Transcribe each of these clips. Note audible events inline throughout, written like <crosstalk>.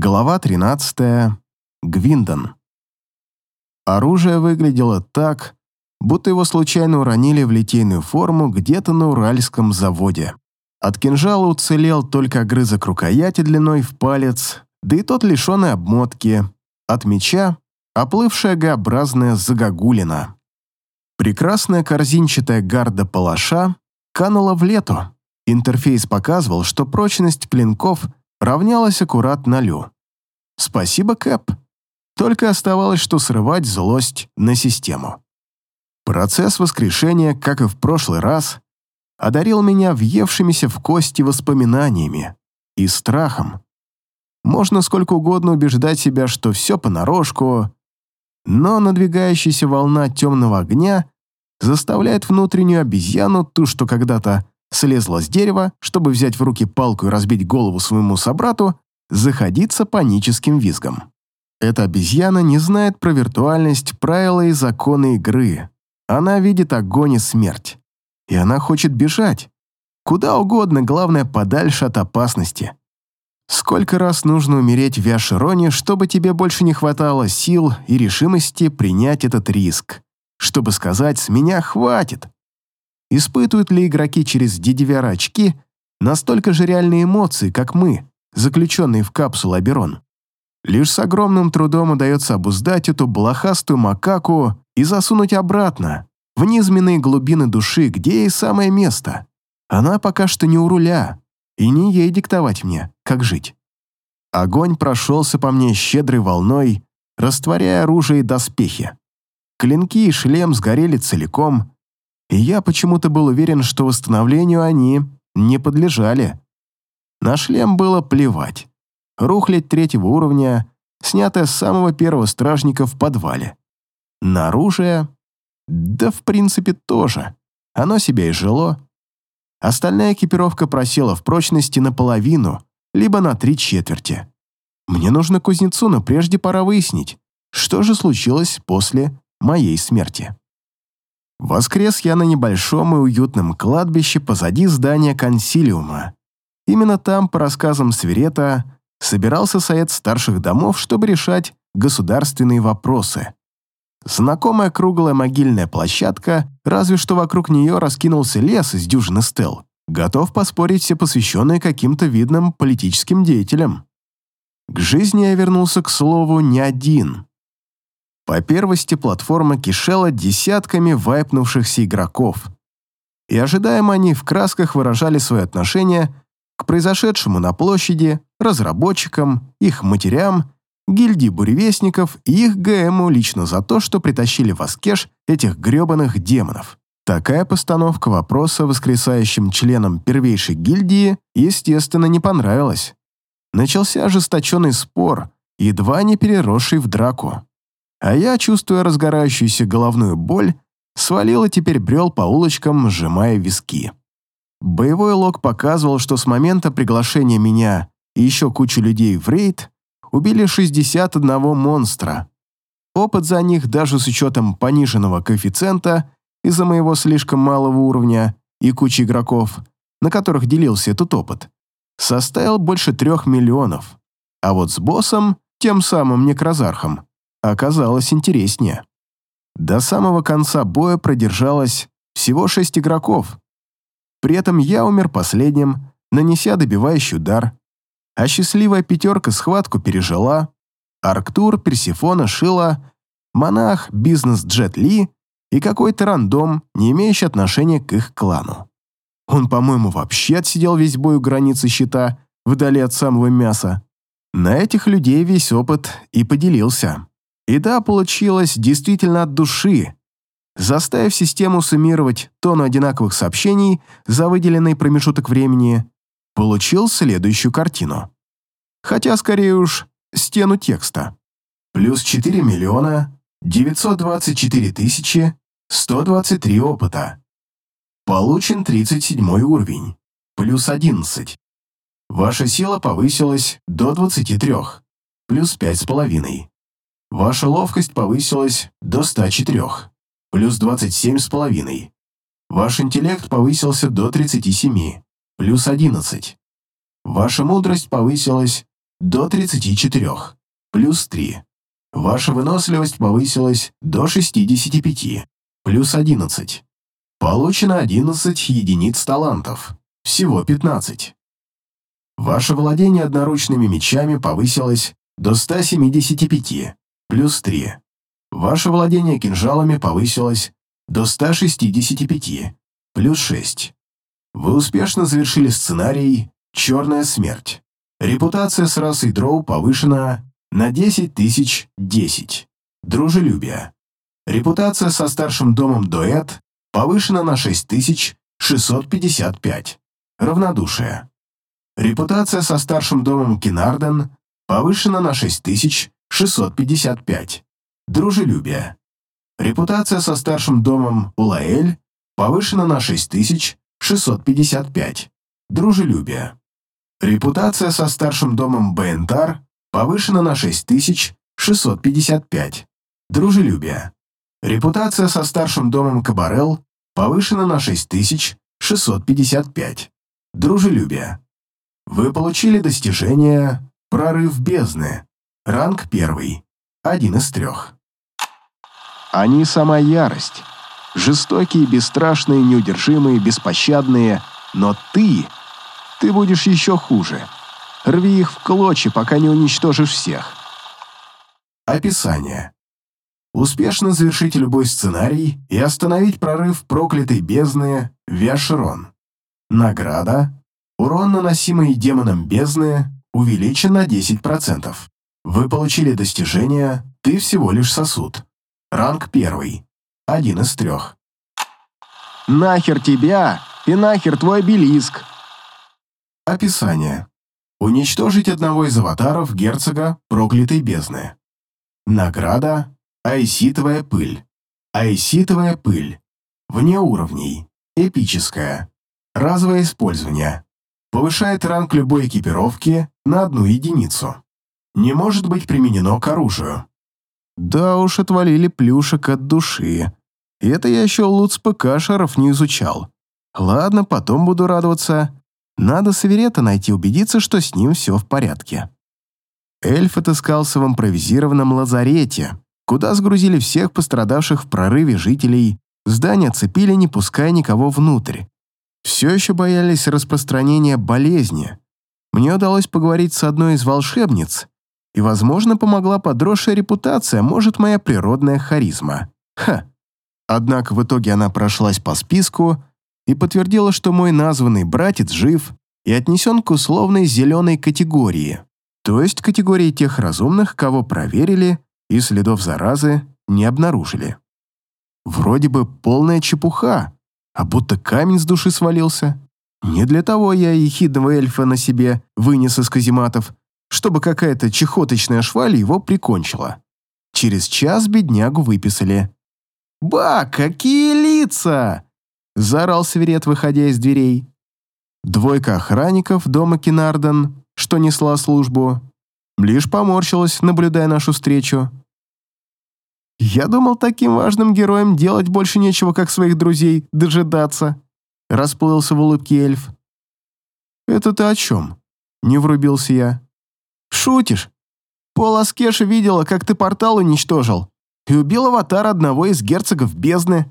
Глава 13. Гвиндон. Оружие выглядело так, будто его случайно уронили в литейную форму где-то на Уральском заводе. От кинжала уцелел только огрызок рукояти длиной в палец, да и тот лишенный обмотки. От меча — оплывшая Г-образная загогулина. Прекрасная корзинчатая гарда палаша канула в лету. Интерфейс показывал, что прочность клинков равнялась аккурат нулю. Спасибо, Кэп. Только оставалось, что срывать злость на систему. Процесс воскрешения, как и в прошлый раз, одарил меня въевшимися в кости воспоминаниями и страхом. Можно сколько угодно убеждать себя, что все понарошку, но надвигающаяся волна темного огня заставляет внутреннюю обезьяну, ту, что когда-то слезла с дерева, чтобы взять в руки палку и разбить голову своему собрату, заходиться паническим визгом. Эта обезьяна не знает про виртуальность, правила и законы игры. Она видит огонь и смерть. И она хочет бежать. Куда угодно, главное, подальше от опасности. Сколько раз нужно умереть в Яшироне, чтобы тебе больше не хватало сил и решимости принять этот риск? Чтобы сказать «с меня хватит». Испытывают ли игроки через DDVR-очки настолько же реальные эмоции, как мы, заключенные в капсулу Аберон? Лишь с огромным трудом удается обуздать эту блохастую макаку и засунуть обратно, в низменные глубины души, где ей самое место. Она пока что не у руля, и не ей диктовать мне, как жить. Огонь прошелся по мне щедрой волной, растворяя оружие и доспехи. Клинки и шлем сгорели целиком, и я почему-то был уверен, что восстановлению они не подлежали. На шлем было плевать. Рухлядь третьего уровня, снятая с самого первого стражника в подвале. На оружие? Да, в принципе, тоже. Оно себя и жило. Остальная экипировка просела в прочности наполовину, либо на три четверти. Мне нужно кузнецу, но прежде пора выяснить, что же случилось после моей смерти. Воскрес я на небольшом и уютном кладбище позади здания консилиума. Именно там, по рассказам Сверета, собирался совет старших домов, чтобы решать государственные вопросы. Знакомая круглая могильная площадка, разве что вокруг нее раскинулся лес из дюжины стел. Готов поспорить все посвященные каким-то видным политическим деятелям. К жизни я вернулся, к слову, не один. По первости платформа кишела десятками вайпнувшихся игроков. И ожидаемо они в красках выражали свое отношение к произошедшему на площади, разработчикам, их матерям, гильдии буревестников и их ГМу лично за то, что притащили в Аскеш этих грёбаных демонов. Такая постановка вопроса воскресающим членам первейшей гильдии, естественно, не понравилась. Начался ожесточенный спор, едва не переросший в драку. А я, чувствуя разгорающуюся головную боль, свалил и теперь брел по улочкам, сжимая виски. Боевой лог показывал, что с момента приглашения меня и еще кучу людей в рейд убили 61 монстра. Опыт за них, даже с учетом пониженного коэффициента из-за моего слишком малого уровня и кучи игроков, на которых делился этот опыт, составил больше трех миллионов. А вот с боссом, тем самым некрозархом, оказалось интереснее. До самого конца боя продержалось всего шесть игроков. При этом я умер последним, нанеся добивающий удар, а счастливая пятерка схватку пережила, Арктур, Персифона, Шила, Монах, Бизнес Джет Ли и какой-то рандом, не имеющий отношения к их клану. Он, по-моему, вообще отсидел весь бой у границы щита, вдали от самого мяса. На этих людей весь опыт и поделился. И да, получилось действительно от души. Заставив систему суммировать тонну одинаковых сообщений за выделенный промежуток времени, получил следующую картину. Хотя, скорее уж, стену текста. Плюс 4 миллиона 924 тысячи 123 опыта. Получен 37 уровень. Плюс 11. Ваша сила повысилась до 23. Плюс 5,5. Ваша ловкость повысилась до 104, плюс 27,5. Ваш интеллект повысился до 37, плюс 11. Ваша мудрость повысилась до 34, плюс 3. Ваша выносливость повысилась до 65, плюс 11. Получено 11 единиц талантов, всего 15. Ваше владение одноручными мечами повысилось до 175, плюс 3. Ваше владение кинжалами повысилось до 165, плюс 6. Вы успешно завершили сценарий «Черная смерть». Репутация с расой дроу повышена на 10 тысяч 10. Дружелюбие. Репутация со старшим домом дуэт повышена на 6655. Равнодушие. Репутация со старшим домом Кинарден повышена на 6655. Дружелюбие. Репутация со старшим домом Улаэль повышена на 6655. Дружелюбие. Репутация со старшим домом Бентар повышена на 6655. Дружелюбие. Репутация со старшим домом Кабарел повышена на 6655. Дружелюбие. Вы получили достижение «Прорыв бездны». Ранг первый. Один из трех. Они сама ярость. Жестокие, бесстрашные, неудержимые, беспощадные. Но ты... Ты будешь еще хуже. Рви их в клочья, пока не уничтожишь всех. Описание. Успешно завершить любой сценарий и остановить прорыв проклятой бездны Виашерон. Награда. Урон, наносимый демоном бездны, увеличен на 10%. Вы получили достижение «Ты всего лишь сосуд». Ранг первый. Один из трех. «Нахер тебя и нахер твой обелиск!» Описание. Уничтожить одного из аватаров герцога проклятой бездны. Награда Айситовая пыль. Айситовая пыль. Вне уровней. Эпическая. Разовое использование. Повышает ранг любой экипировки на одну единицу. Не может быть применено к оружию. Да уж, отвалили плюшек от души. И это я еще лут ПК шаров не изучал. Ладно, потом буду радоваться. Надо Саверета найти, убедиться, что с ним все в порядке. Эльф отыскался в импровизированном лазарете, куда сгрузили всех пострадавших в прорыве жителей, здание цепили, не пуская никого внутрь. Все еще боялись распространения болезни. Мне удалось поговорить с одной из волшебниц, и, возможно, помогла подросшая репутация, может, моя природная харизма. Ха. Однако в итоге она прошлась по списку и подтвердила, что мой названный братец жив и отнесен к условной зеленой категории, то есть категории тех разумных, кого проверили и следов заразы не обнаружили. Вроде бы полная чепуха, а будто камень с души свалился. Не для того я ехидного эльфа на себе вынес из казематов, чтобы какая-то чехоточная шваль его прикончила. Через час беднягу выписали. «Ба, какие лица!» – заорал Сверет, выходя из дверей. Двойка охранников дома Кинарден, что несла службу, лишь поморщилась, наблюдая нашу встречу. «Я думал, таким важным героям делать больше нечего, как своих друзей дожидаться», — расплылся в улыбке эльф. «Это ты о чем?» — не врубился я. «Шутишь? Пол Аскеша видела, как ты портал уничтожил и убил аватар одного из герцогов бездны.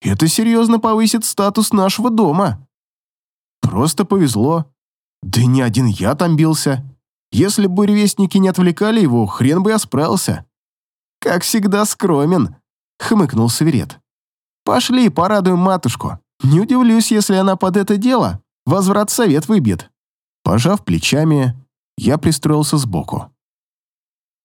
Это серьезно повысит статус нашего дома». «Просто повезло. Да не один я там бился. Если бы ревестники не отвлекали его, хрен бы я справился». «Как всегда скромен», — хмыкнул Саверет. «Пошли, порадуем матушку. Не удивлюсь, если она под это дело возврат совет выбьет». Пожав плечами, я пристроился сбоку.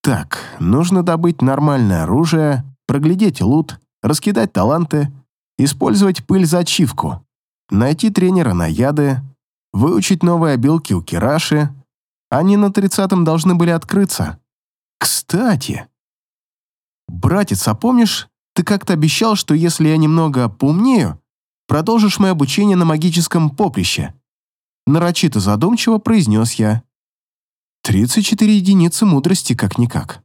Так, нужно добыть нормальное оружие, проглядеть лут, раскидать таланты, использовать пыль за ачивку, найти тренера на яды, выучить новые обилки у Кираши. Они на тридцатом должны были открыться. Кстати, братец, а помнишь, ты как-то обещал, что если я немного поумнею, продолжишь мое обучение на магическом поприще? Нарочито задумчиво произнес я. 34 единицы мудрости как-никак.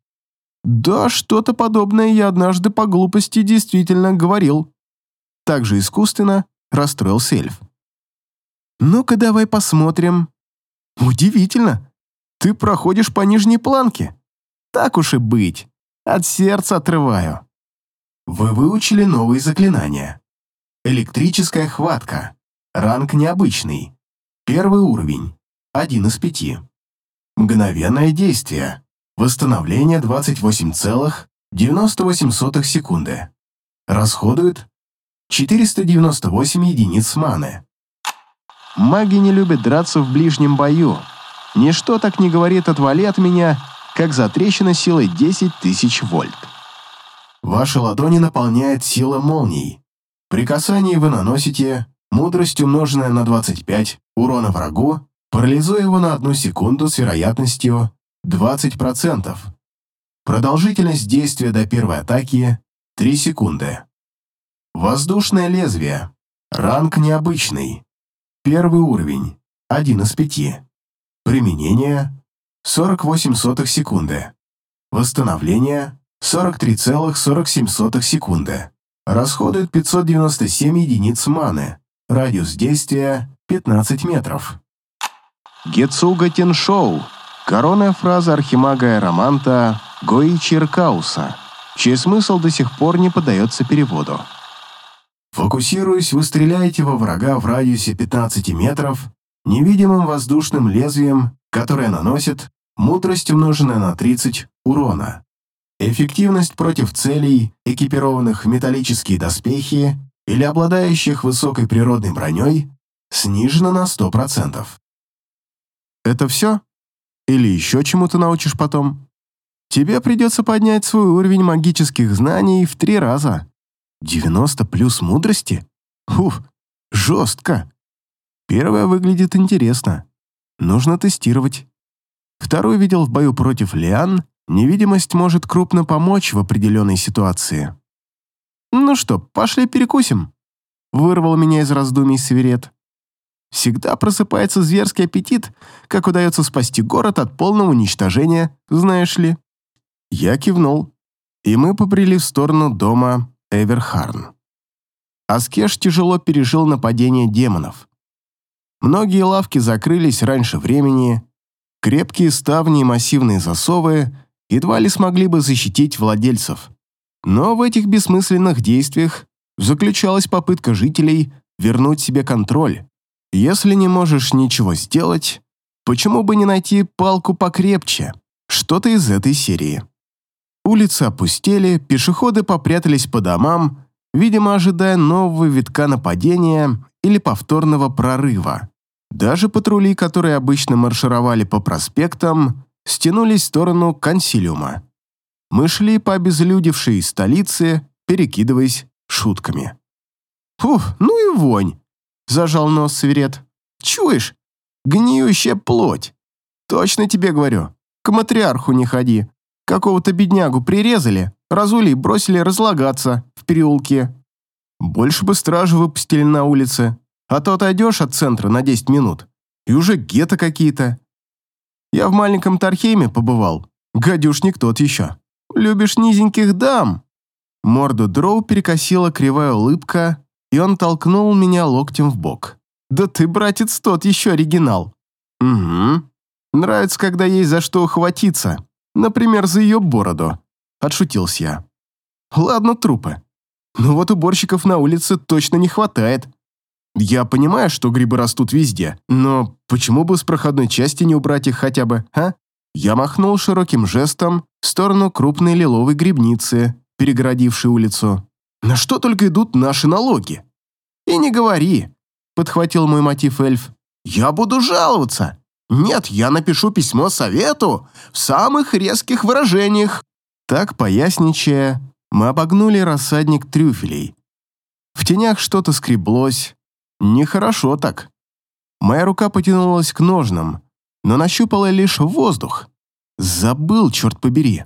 Да, что-то подобное я однажды по глупости действительно говорил. Так же искусственно расстроился эльф. Ну-ка давай посмотрим. Удивительно. ты проходишь по нижней планке. Так уж и быть. От сердца отрываю. Вы выучили новые заклинания. Электрическая хватка. Ранг необычный. Первый уровень. Один из пяти. Мгновенное действие. Восстановление 28,98 секунды. Расходует 498 единиц маны. Маги не любят драться в ближнем бою. Ничто так не говорит «отвали от меня», как затрещина силой 10 тысяч вольт. Ваши ладони наполняет сила молний. При касании вы наносите мудрость, умноженная на 25, урона врагу, парализуя его на одну секунду с вероятностью 20%. Продолжительность действия до первой атаки – 3 секунды. Воздушное лезвие. Ранг необычный. Первый уровень. 1 из 5. Применение. 48 сотых секунды. Восстановление. 43,47 секунды. Расходует 597 единиц маны. Радиус действия 15 метров. Гетсуга Теншоу. Коронная фраза архимага Романта Гоичи Ркауса, чей смысл до сих пор не поддается переводу. Фокусируясь, вы стреляете во врага в радиусе 15 метров невидимым воздушным лезвием, которое наносит мудрость, умноженная на 30 урона. Эффективность против целей, экипированных в металлические доспехи или обладающих высокой природной броней, снижена на 100%. Это все? Или еще чему-то научишь потом? Тебе придется поднять свой уровень магических знаний в три раза. 90 плюс мудрости? Уф, жестко. Первое выглядит интересно. Нужно тестировать. Второй видел в бою против Лиан, невидимость может крупно помочь в определенной ситуации. «Ну что, пошли перекусим?» Вырвал меня из раздумий Северет. Всегда просыпается зверский аппетит, как удается спасти город от полного уничтожения, знаешь ли. Я кивнул, и мы побрели в сторону дома Эверхарн. Аскеш тяжело пережил нападение демонов. Многие лавки закрылись раньше времени, крепкие ставни и массивные засовы едва ли смогли бы защитить владельцев. Но в этих бессмысленных действиях заключалась попытка жителей вернуть себе контроль. Если не можешь ничего сделать, почему бы не найти палку покрепче? Что-то из этой серии. Улицы опустели, пешеходы попрятались по домам, видимо, ожидая нового витка нападения или повторного прорыва. Даже патрули, которые обычно маршировали по проспектам, стянулись в сторону консилиума. Мы шли по обезлюдевшей столице, перекидываясь шутками. «Фух, ну и вонь!» — зажал нос Сверет. «Чуешь? Гниющая плоть! Точно тебе говорю, к матриарху не ходи, Какого-то беднягу прирезали, разули и бросили разлагаться в переулке. Больше бы стражу выпустили на улице, а то отойдешь от центра на 10 минут, и уже гетто какие-то. Я в маленьком Тархейме побывал, гадюшник тот еще. Любишь низеньких дам?» Морду Дроу перекосила кривая улыбка, и он толкнул меня локтем в бок. «Да ты, братец, тот еще оригинал!» «Угу. Нравится, когда есть за что ухватиться. Например, за ее бороду. Отшутился я. Ладно, трупы. Но вот уборщиков на улице точно не хватает. Я понимаю, что грибы растут везде, но почему бы с проходной части не убрать их хотя бы, а? Я махнул широким жестом в сторону крупной лиловой грибницы, перегородившей улицу. На что только идут наши налоги? И не говори, подхватил мой мотив эльф. Я буду жаловаться. Нет, я напишу письмо совету в самых резких выражениях. Так, поясничая, мы обогнули рассадник трюфелей. В тенях что-то скреблось. Нехорошо так. Моя рука потянулась к ножнам, но нащупала лишь воздух. Забыл, черт побери.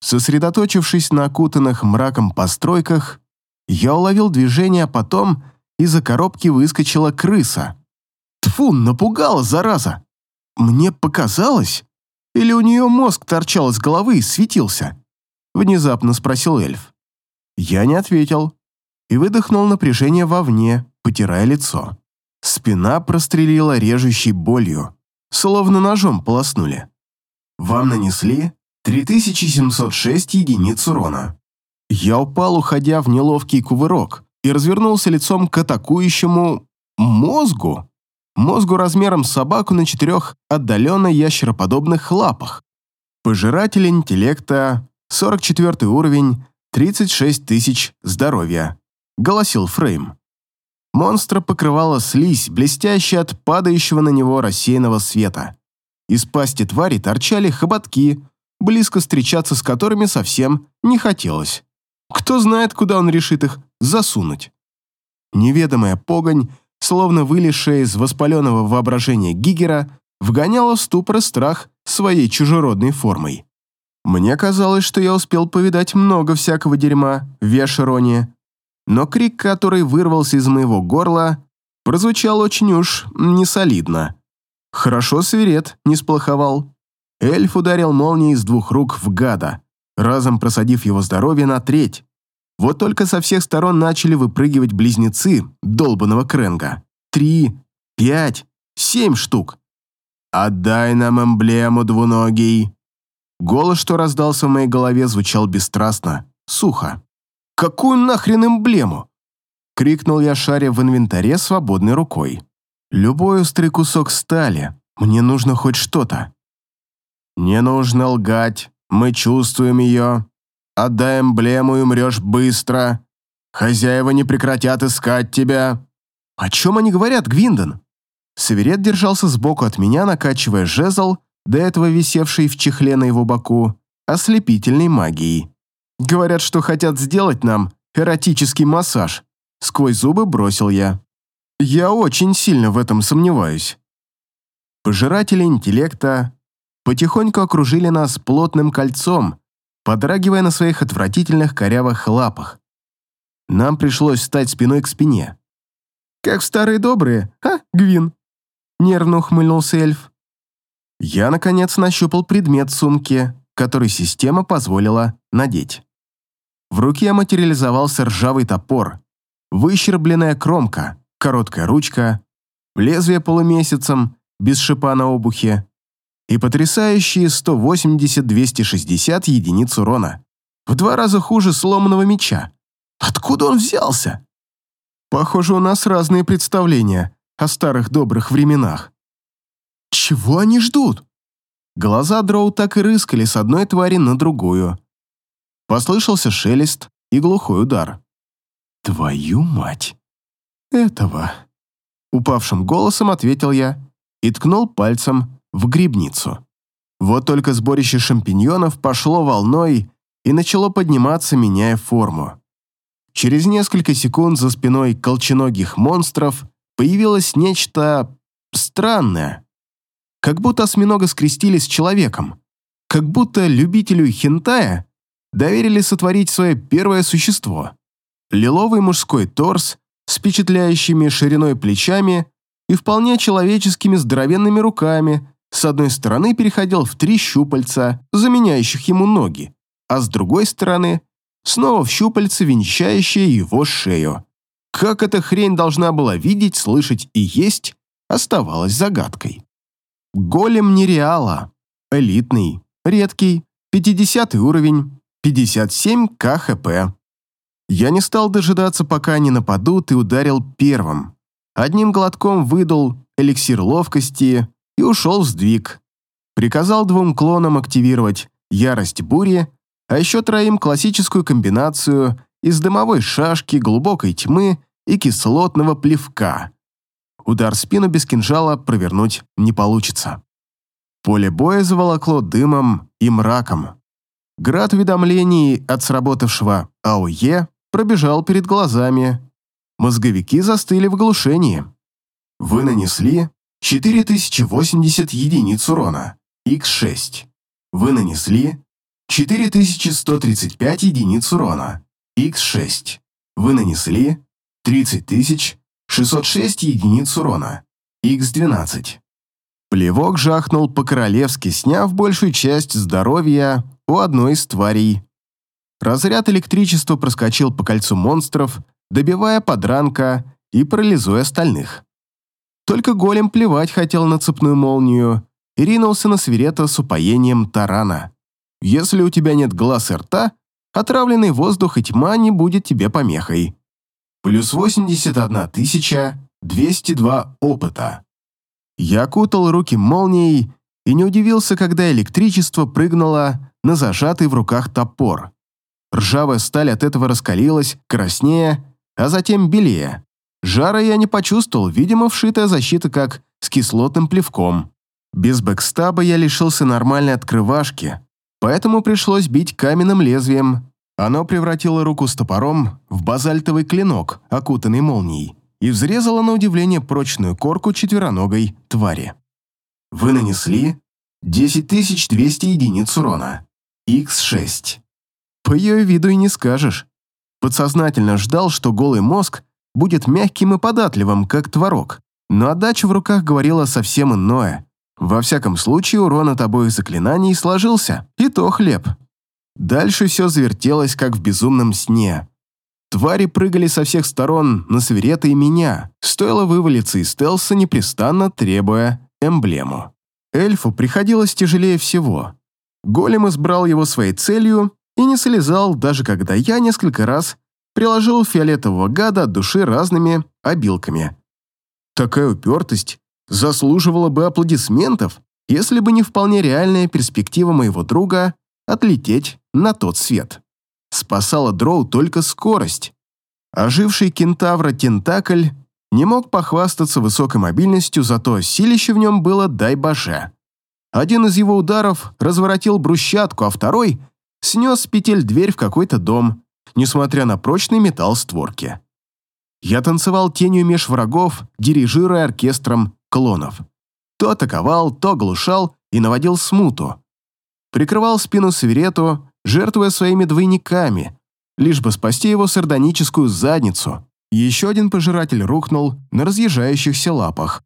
Сосредоточившись на окутанных мраком постройках, я уловил движение, а потом из-за коробки выскочила крыса. Тфу, напугала, зараза! Мне показалось? Или у нее мозг торчал из головы и светился? Внезапно спросил эльф. Я не ответил и выдохнул напряжение вовне, потирая лицо. Спина прострелила режущей болью, словно ножом полоснули. Вам нанесли 3706 единиц урона. Я упал, уходя в неловкий кувырок, и развернулся лицом к атакующему мозгу. Мозгу размером с собаку на четырех отдаленно ящероподобных лапах. Пожиратель интеллекта, 44 уровень, 36 тысяч здоровья. Голосил Фрейм. Монстра покрывала слизь, блестящая от падающего на него рассеянного света. Из пасти твари торчали хоботки, близко встречаться с которыми совсем не хотелось. Кто знает, куда он решит их засунуть. Неведомая погонь, словно вылезшая из воспаленного воображения Гигера, вгоняла в ступор страх своей чужеродной формой. Мне казалось, что я успел повидать много всякого дерьма в Вешероне, но крик, который вырвался из моего горла, прозвучал очень уж несолидно. Хорошо свирет не сплоховал. Эльф ударил молнией из двух рук в гада, разом просадив его здоровье на треть. Вот только со всех сторон начали выпрыгивать близнецы долбанного Кренга. Три, пять, семь штук. «Отдай нам эмблему, двуногий!» Голос, что раздался в моей голове, звучал бесстрастно, сухо. «Какую нахрен эмблему?» Крикнул я, шаря в инвентаре свободной рукой. «Любой острый кусок стали. Мне нужно хоть что-то». «Не нужно лгать. Мы чувствуем ее. Отдай эмблему и умрешь быстро. Хозяева не прекратят искать тебя». «О чем они говорят, Гвиндон?» Северет держался сбоку от меня, накачивая жезл, до этого висевший в чехле на его боку, ослепительной магией. Говорят, что хотят сделать нам эротический массаж. Сквозь зубы бросил я. Я очень сильно в этом сомневаюсь. Пожиратели интеллекта потихоньку окружили нас плотным кольцом, подрагивая на своих отвратительных корявых лапах. Нам пришлось встать спиной к спине. «Как старые добрые, а, Гвин?» Нервно ухмыльнулся эльф. Я, наконец, нащупал предмет сумки, который система позволила надеть. В руке материализовался ржавый топор, выщербленная кромка, короткая ручка, лезвие полумесяцем, без шипа на обухе и потрясающие 180-260 единиц урона. В два раза хуже сломанного меча. Откуда он взялся? Похоже, у нас разные представления о старых добрых временах. Чего они ждут? Глаза Дроу так и рыскали с одной твари на другую. Послышался шелест и глухой удар. «Твою мать!» «Этого!» Упавшим голосом ответил я и ткнул пальцем в грибницу. Вот только сборище шампиньонов пошло волной и начало подниматься, меняя форму. Через несколько секунд за спиной колченогих монстров появилось нечто странное. Как будто осьминога скрестили с человеком. Как будто любителю хентая доверили сотворить свое первое существо. Лиловый мужской торс с впечатляющими шириной плечами и вполне человеческими здоровенными руками с одной стороны переходил в три щупальца, заменяющих ему ноги, а с другой стороны снова в щупальца, венчающие его шею. Как эта хрень должна была видеть, слышать и есть, оставалось загадкой. Голем нереала. Элитный, редкий, 50 уровень, 57 КХП. Я не стал дожидаться, пока они нападут, и ударил первым. Одним глотком выдал эликсир ловкости и ушел в сдвиг. Приказал двум клонам активировать ярость бури, а еще троим классическую комбинацию из дымовой шашки, глубокой тьмы и кислотного плевка. Удар спину без кинжала провернуть не получится. Поле боя заволокло дымом и мраком. Град уведомлений от сработавшего АОЕ пробежал перед глазами. Мозговики застыли в глушении. Вы нанесли 4080 единиц урона, Х6. Вы нанесли 4135 единиц урона, Х6. Вы нанесли 30606 единиц урона, Х12. Плевок жахнул по-королевски, сняв большую часть здоровья у одной из тварей. Разряд электричества проскочил по кольцу монстров, добивая подранка и парализуя остальных. Только голем плевать хотел на цепную молнию и ринулся на свирета с упоением тарана. Если у тебя нет глаз и рта, отравленный воздух и тьма не будет тебе помехой. Плюс 81 202 опыта. Я кутал руки молнией и не удивился, когда электричество прыгнуло на зажатый в руках топор. Ржавая сталь от этого раскалилась, краснее, а затем белее. Жара я не почувствовал, видимо, вшитая защита как с кислотным плевком. Без бэкстаба я лишился нормальной открывашки, поэтому пришлось бить каменным лезвием. Оно превратило руку с топором в базальтовый клинок, окутанный молнией, и взрезало на удивление прочную корку четвероногой твари. Вы нанесли 10200 единиц урона. Х6. По ее виду и не скажешь. Подсознательно ждал, что голый мозг будет мягким и податливым, как творог. Но отдача в руках говорила совсем иное. Во всяком случае, урон от обоих заклинаний сложился, и то хлеб. Дальше все завертелось, как в безумном сне. Твари прыгали со всех сторон на свирета и меня. Стоило вывалиться из стелса, непрестанно требуя эмблему. Эльфу приходилось тяжелее всего. Голем избрал его своей целью и не слезал, даже когда я несколько раз приложил фиолетового гада от души разными обилками. Такая упертость заслуживала бы аплодисментов, если бы не вполне реальная перспектива моего друга отлететь на тот свет. Спасала дроу только скорость. Оживший кентавра Тентакль не мог похвастаться высокой мобильностью, зато силище в нем было дай боже. Один из его ударов разворотил брусчатку, а второй снес петель дверь в какой-то дом, несмотря на прочный металл створки. Я танцевал тенью меж врагов, дирижируя оркестром клонов. То атаковал, то оглушал и наводил смуту. Прикрывал спину Северету, жертвуя своими двойниками, лишь бы спасти его сардоническую задницу. Еще один пожиратель рухнул на разъезжающихся лапах.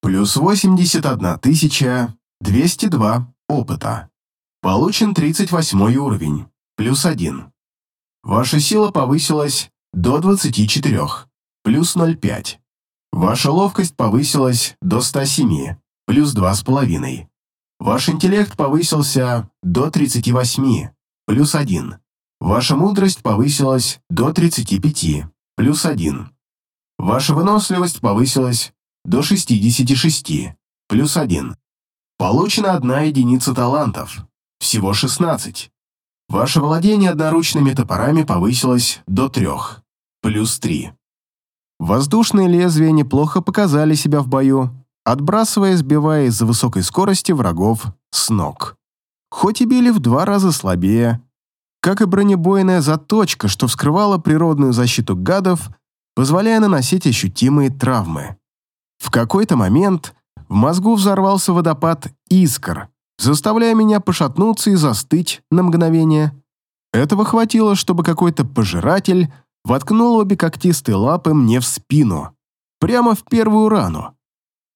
Плюс 81 202 опыта. Получен 38 уровень, плюс 1. Ваша сила повысилась до 24, плюс 0,5. Ваша ловкость повысилась до 107, плюс 2,5. Ваш интеллект повысился до 38, плюс 1. Ваша мудрость повысилась до 35, плюс 1. Ваша выносливость повысилась до 66, плюс 1. Получена одна единица талантов, всего 16. Ваше владение одноручными топорами повысилось до 3, плюс 3. Воздушные лезвия неплохо показали себя в бою, отбрасывая, сбивая из-за высокой скорости врагов с ног. Хоть и били в два раза слабее, как и бронебойная заточка, что вскрывала природную защиту гадов, позволяя наносить ощутимые травмы. В какой-то момент в мозгу взорвался водопад искр, заставляя меня пошатнуться и застыть на мгновение. Этого хватило, чтобы какой-то пожиратель воткнул обе когтистые лапы мне в спину, прямо в первую рану.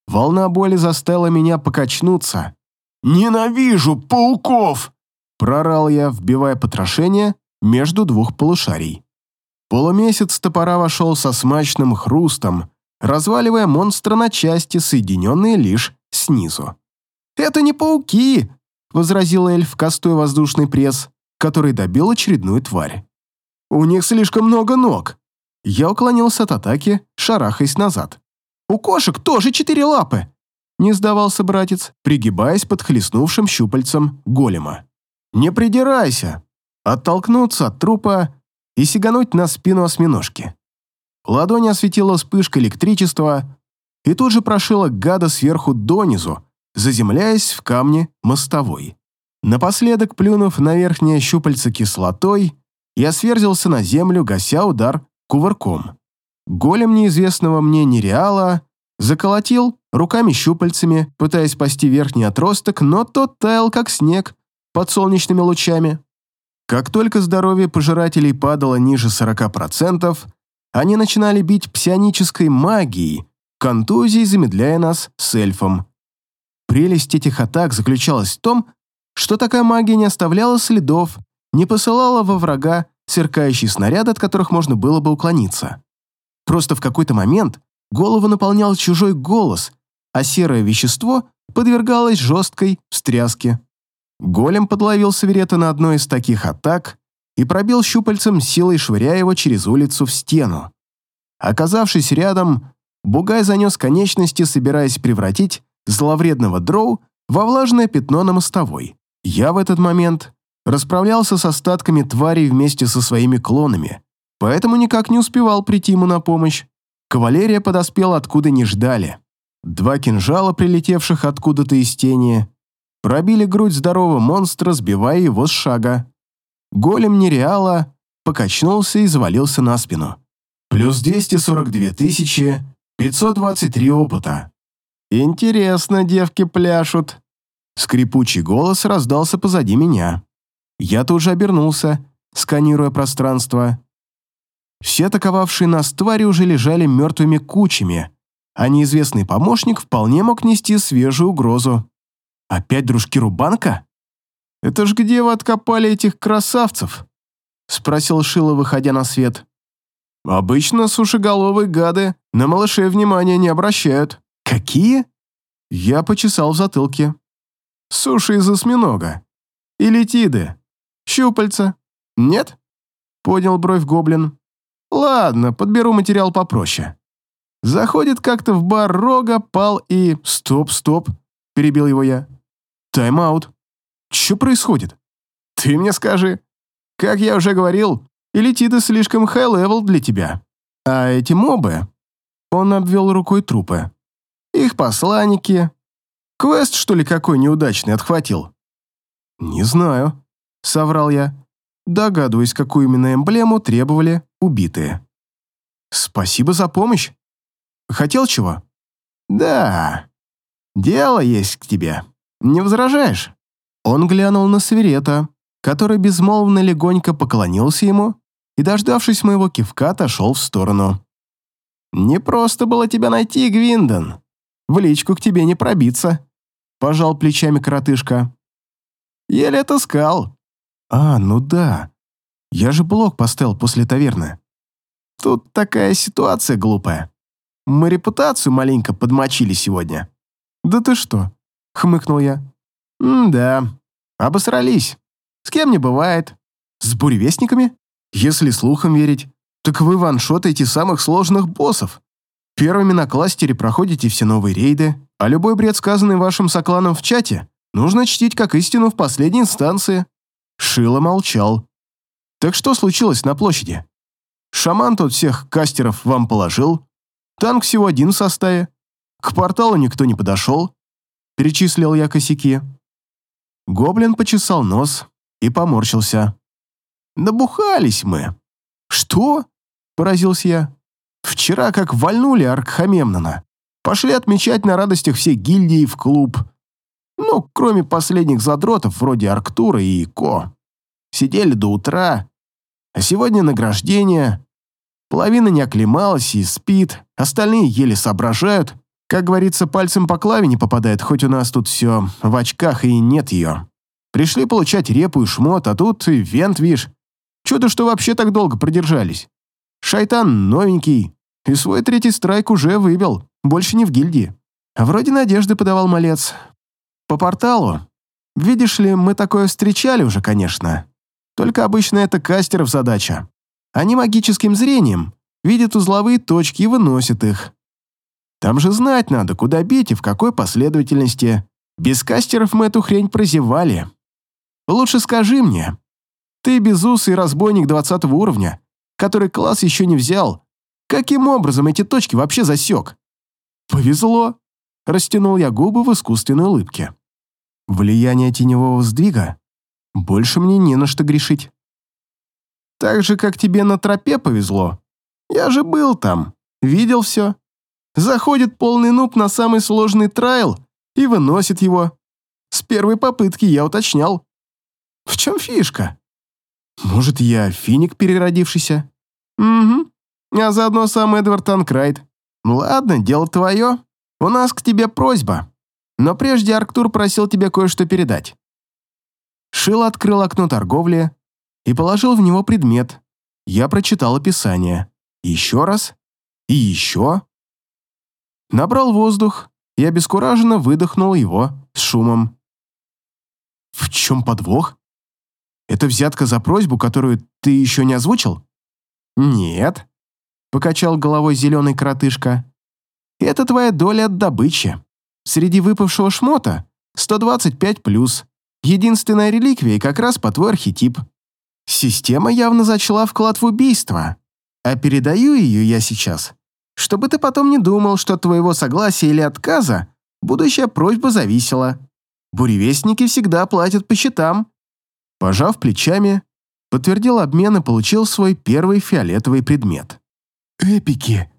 Волна боли заставила меня покачнуться. «Ненавижу пауков!» – прорал я, вбивая потрошение между двух полушарий. Полумесяц топора вошел со смачным хрустом, разваливая монстра на части, соединенные лишь снизу. «Это не пауки!» – возразил эльф, кастуя воздушный пресс, который добил очередную тварь. «У них слишком много ног!» Я уклонился от атаки, шарахаясь назад. «У кошек тоже четыре лапы!» Не сдавался братец, пригибаясь под хлестнувшим щупальцем голема. «Не придирайся!» Оттолкнуться от трупа и сигануть на спину осьминожки. Ладонь осветила вспышка электричества и тут же прошила гада сверху донизу, заземляясь в камне мостовой. Напоследок, плюнув на верхнее щупальце кислотой, я сверзился на землю, гася удар кувырком. Голем неизвестного мне нереала заколотил руками-щупальцами, пытаясь спасти верхний отросток, но тот таял, как снег, под солнечными лучами. Как только здоровье пожирателей падало ниже 40%, они начинали бить псионической магией, контузией замедляя нас с эльфом. Прелесть этих атак заключалась в том, что такая магия не оставляла следов, не посылала во врага сверкающие снаряды, от которых можно было бы уклониться. Просто в какой-то момент голову наполнял чужой голос, а серое вещество подвергалась жесткой встряске. Голем подловил Саверета на одной из таких атак и пробил щупальцем силой, швыряя его через улицу в стену. Оказавшись рядом, Бугай занес конечности, собираясь превратить зловредного дроу во влажное пятно на мостовой. Я в этот момент расправлялся с остатками тварей вместе со своими клонами, поэтому никак не успевал прийти ему на помощь. Кавалерия подоспела откуда не ждали. Два кинжала, прилетевших откуда-то из тени, пробили грудь здорового монстра, сбивая его с шага. Голем нереала покачнулся и завалился на спину. Плюс 242 тысячи 523 опыта. «Интересно, девки пляшут». Скрипучий голос раздался позади меня. Я тут же обернулся, сканируя пространство. Все атаковавшие нас твари уже лежали мертвыми кучами, а неизвестный помощник вполне мог нести свежую угрозу. Опять дружки Рубанка? Это ж где вы откопали этих красавцев? Спросил Шило, выходя на свет. Обычно сушеголовые гады на малышей внимания не обращают. Какие? Я почесал в затылке. Суши из осьминога. Иллитиды. Щупальца. Нет? Поднял бровь гоблин. Ладно, подберу материал попроще. Заходит как-то в бар Рога, пал и... Стоп, стоп, перебил его я. Тайм-аут. Что происходит? Ты мне скажи. Как я уже говорил, иллитиды слишком high-level для тебя. А эти мобы... Он обвел рукой трупы. Их посланники. Квест, что ли, какой неудачный отхватил? Не знаю, соврал я. Догадываюсь, какую именно эмблему требовали убитые. Спасибо за помощь. Хотел чего? Да. Дело есть к тебе. Не возражаешь? Он глянул на Сверета, который безмолвно легонько поклонился ему и, дождавшись моего кивка, отошел в сторону. «Не просто было тебя найти, Гвиндон. В личку к тебе не пробиться», — пожал плечами коротышка. «Еле отыскал». «А, ну да. Я же блок поставил после таверны». «Тут такая ситуация глупая. Мы репутацию маленько подмочили сегодня». «Да ты что?» — хмыкнул я. «М-да, обосрались. С кем не бывает. С буревестниками? Если слухам верить, так вы ваншотаете самых сложных боссов. Первыми на кластере проходите все новые рейды, а любой бред, сказанный вашим сокланом в чате, нужно чтить как истину в последней инстанции. Шило молчал. Так что случилось на площади? Шаман тут всех кастеров вам положил, танк всего один в составе, к порталу никто не подошел, перечислил я косяки. Гоблин почесал нос и поморщился. Набухались мы. Что? Поразился я. Вчера как вальнули Аркхамемнона. Пошли отмечать на радостях все гильдии в клуб. Ну, кроме последних задротов вроде Арктура и Ко. Сидели до утра. А сегодня награждение. Половина не оклемалась и спит, остальные еле соображают. Как говорится, пальцем по клаве не попадает, хоть у нас тут все в очках и нет ее. Пришли получать репу и шмот, а тут и вент, вишь. Чудо, что вообще так долго продержались. Шайтан новенький, и свой третий страйк уже выбил, больше не в гильдии. Вроде надежды подавал малец. По порталу. Видишь ли, мы такое встречали уже, конечно. Только обычно это кастеров задача. Они магическим зрением видят узловые точки и выносят их. Там же знать надо, куда бить и в какой последовательности. Без кастеров мы эту хрень прозевали. Лучше скажи мне, ты безусый разбойник двадцатого уровня, который класс еще не взял. Каким образом эти точки вообще засек? Повезло. Растянул я губы в искусственной улыбке. Влияние теневого сдвига? Больше мне не на что грешить. Так же, как тебе на тропе повезло. Я же был там, видел все. Заходит полный нуб на самый сложный трайл и выносит его. С первой попытки я уточнял. В чем фишка? Может, я финик переродившийся? Угу. А заодно сам Эдвард Танкрайт. Ладно, дело твое. У нас к тебе просьба. Но прежде Арктур просил тебе кое-что передать. Шил открыл окно торговли и положил в него предмет. Я прочитал описание. Еще раз. И еще. Набрал воздух и обескураженно выдохнул его с шумом. «В чем подвох? Это взятка за просьбу, которую ты еще не озвучил?» «Нет», — покачал головой зеленый коротышка. «Это твоя доля от добычи. Среди выпавшего шмота 125 плюс. Единственная реликвия как раз по твой архетип. Система явно зачла вклад в убийство, а передаю ее я сейчас, чтобы ты потом не думал, что от твоего согласия или отказа будущая просьба зависела. Буревестники всегда платят по счетам». Пожав плечами, подтвердил обмен и получил свой первый фиолетовый предмет. «Эпики!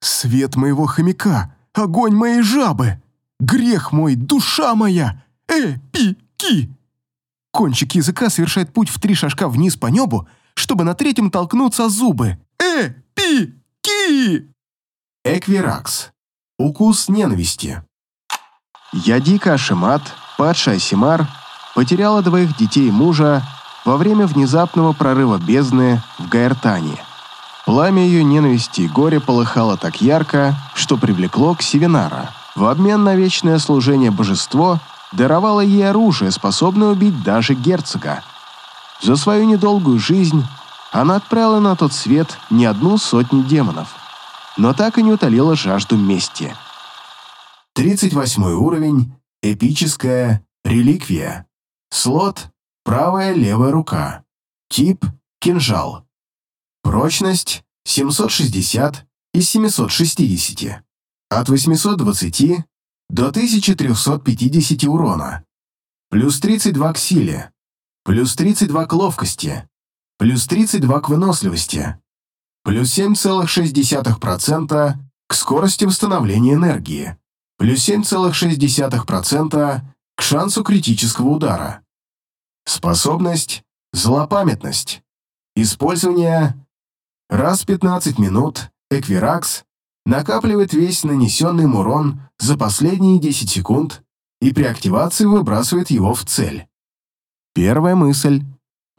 Свет моего хомяка! Огонь моей жабы! Грех мой, душа моя! Эпики!» Кончик языка совершает путь в три шажка вниз по небу, чтобы на третьем толкнуться зубы. Эпики! Эквиракс. Укус ненависти. Я дико Ашимат, падшая Симар, потеряла двоих детей мужа во время внезапного прорыва бездны в Гайртане. Пламя ее ненависти и горя полыхало так ярко, что привлекло к Севинара. В обмен на вечное служение божество даровало ей оружие, способное убить даже герцога. За свою недолгую жизнь она отправила на тот свет не одну сотню демонов, но так и не утолила жажду мести. 38 уровень, эпическая реликвия. Слот Правая левая рука. Тип – кинжал. Прочность – 760 из 760. От 820 до 1350 урона. Плюс 32 к силе. Плюс 32 к ловкости. Плюс 32 к выносливости. Плюс 7,6% к скорости восстановления энергии. Плюс 7,6% к шансу критического удара. Способность «Злопамятность». Использование раз в 15 минут Эквиракс накапливает весь нанесенный им урон за последние 10 секунд и при активации выбрасывает его в цель. Первая мысль.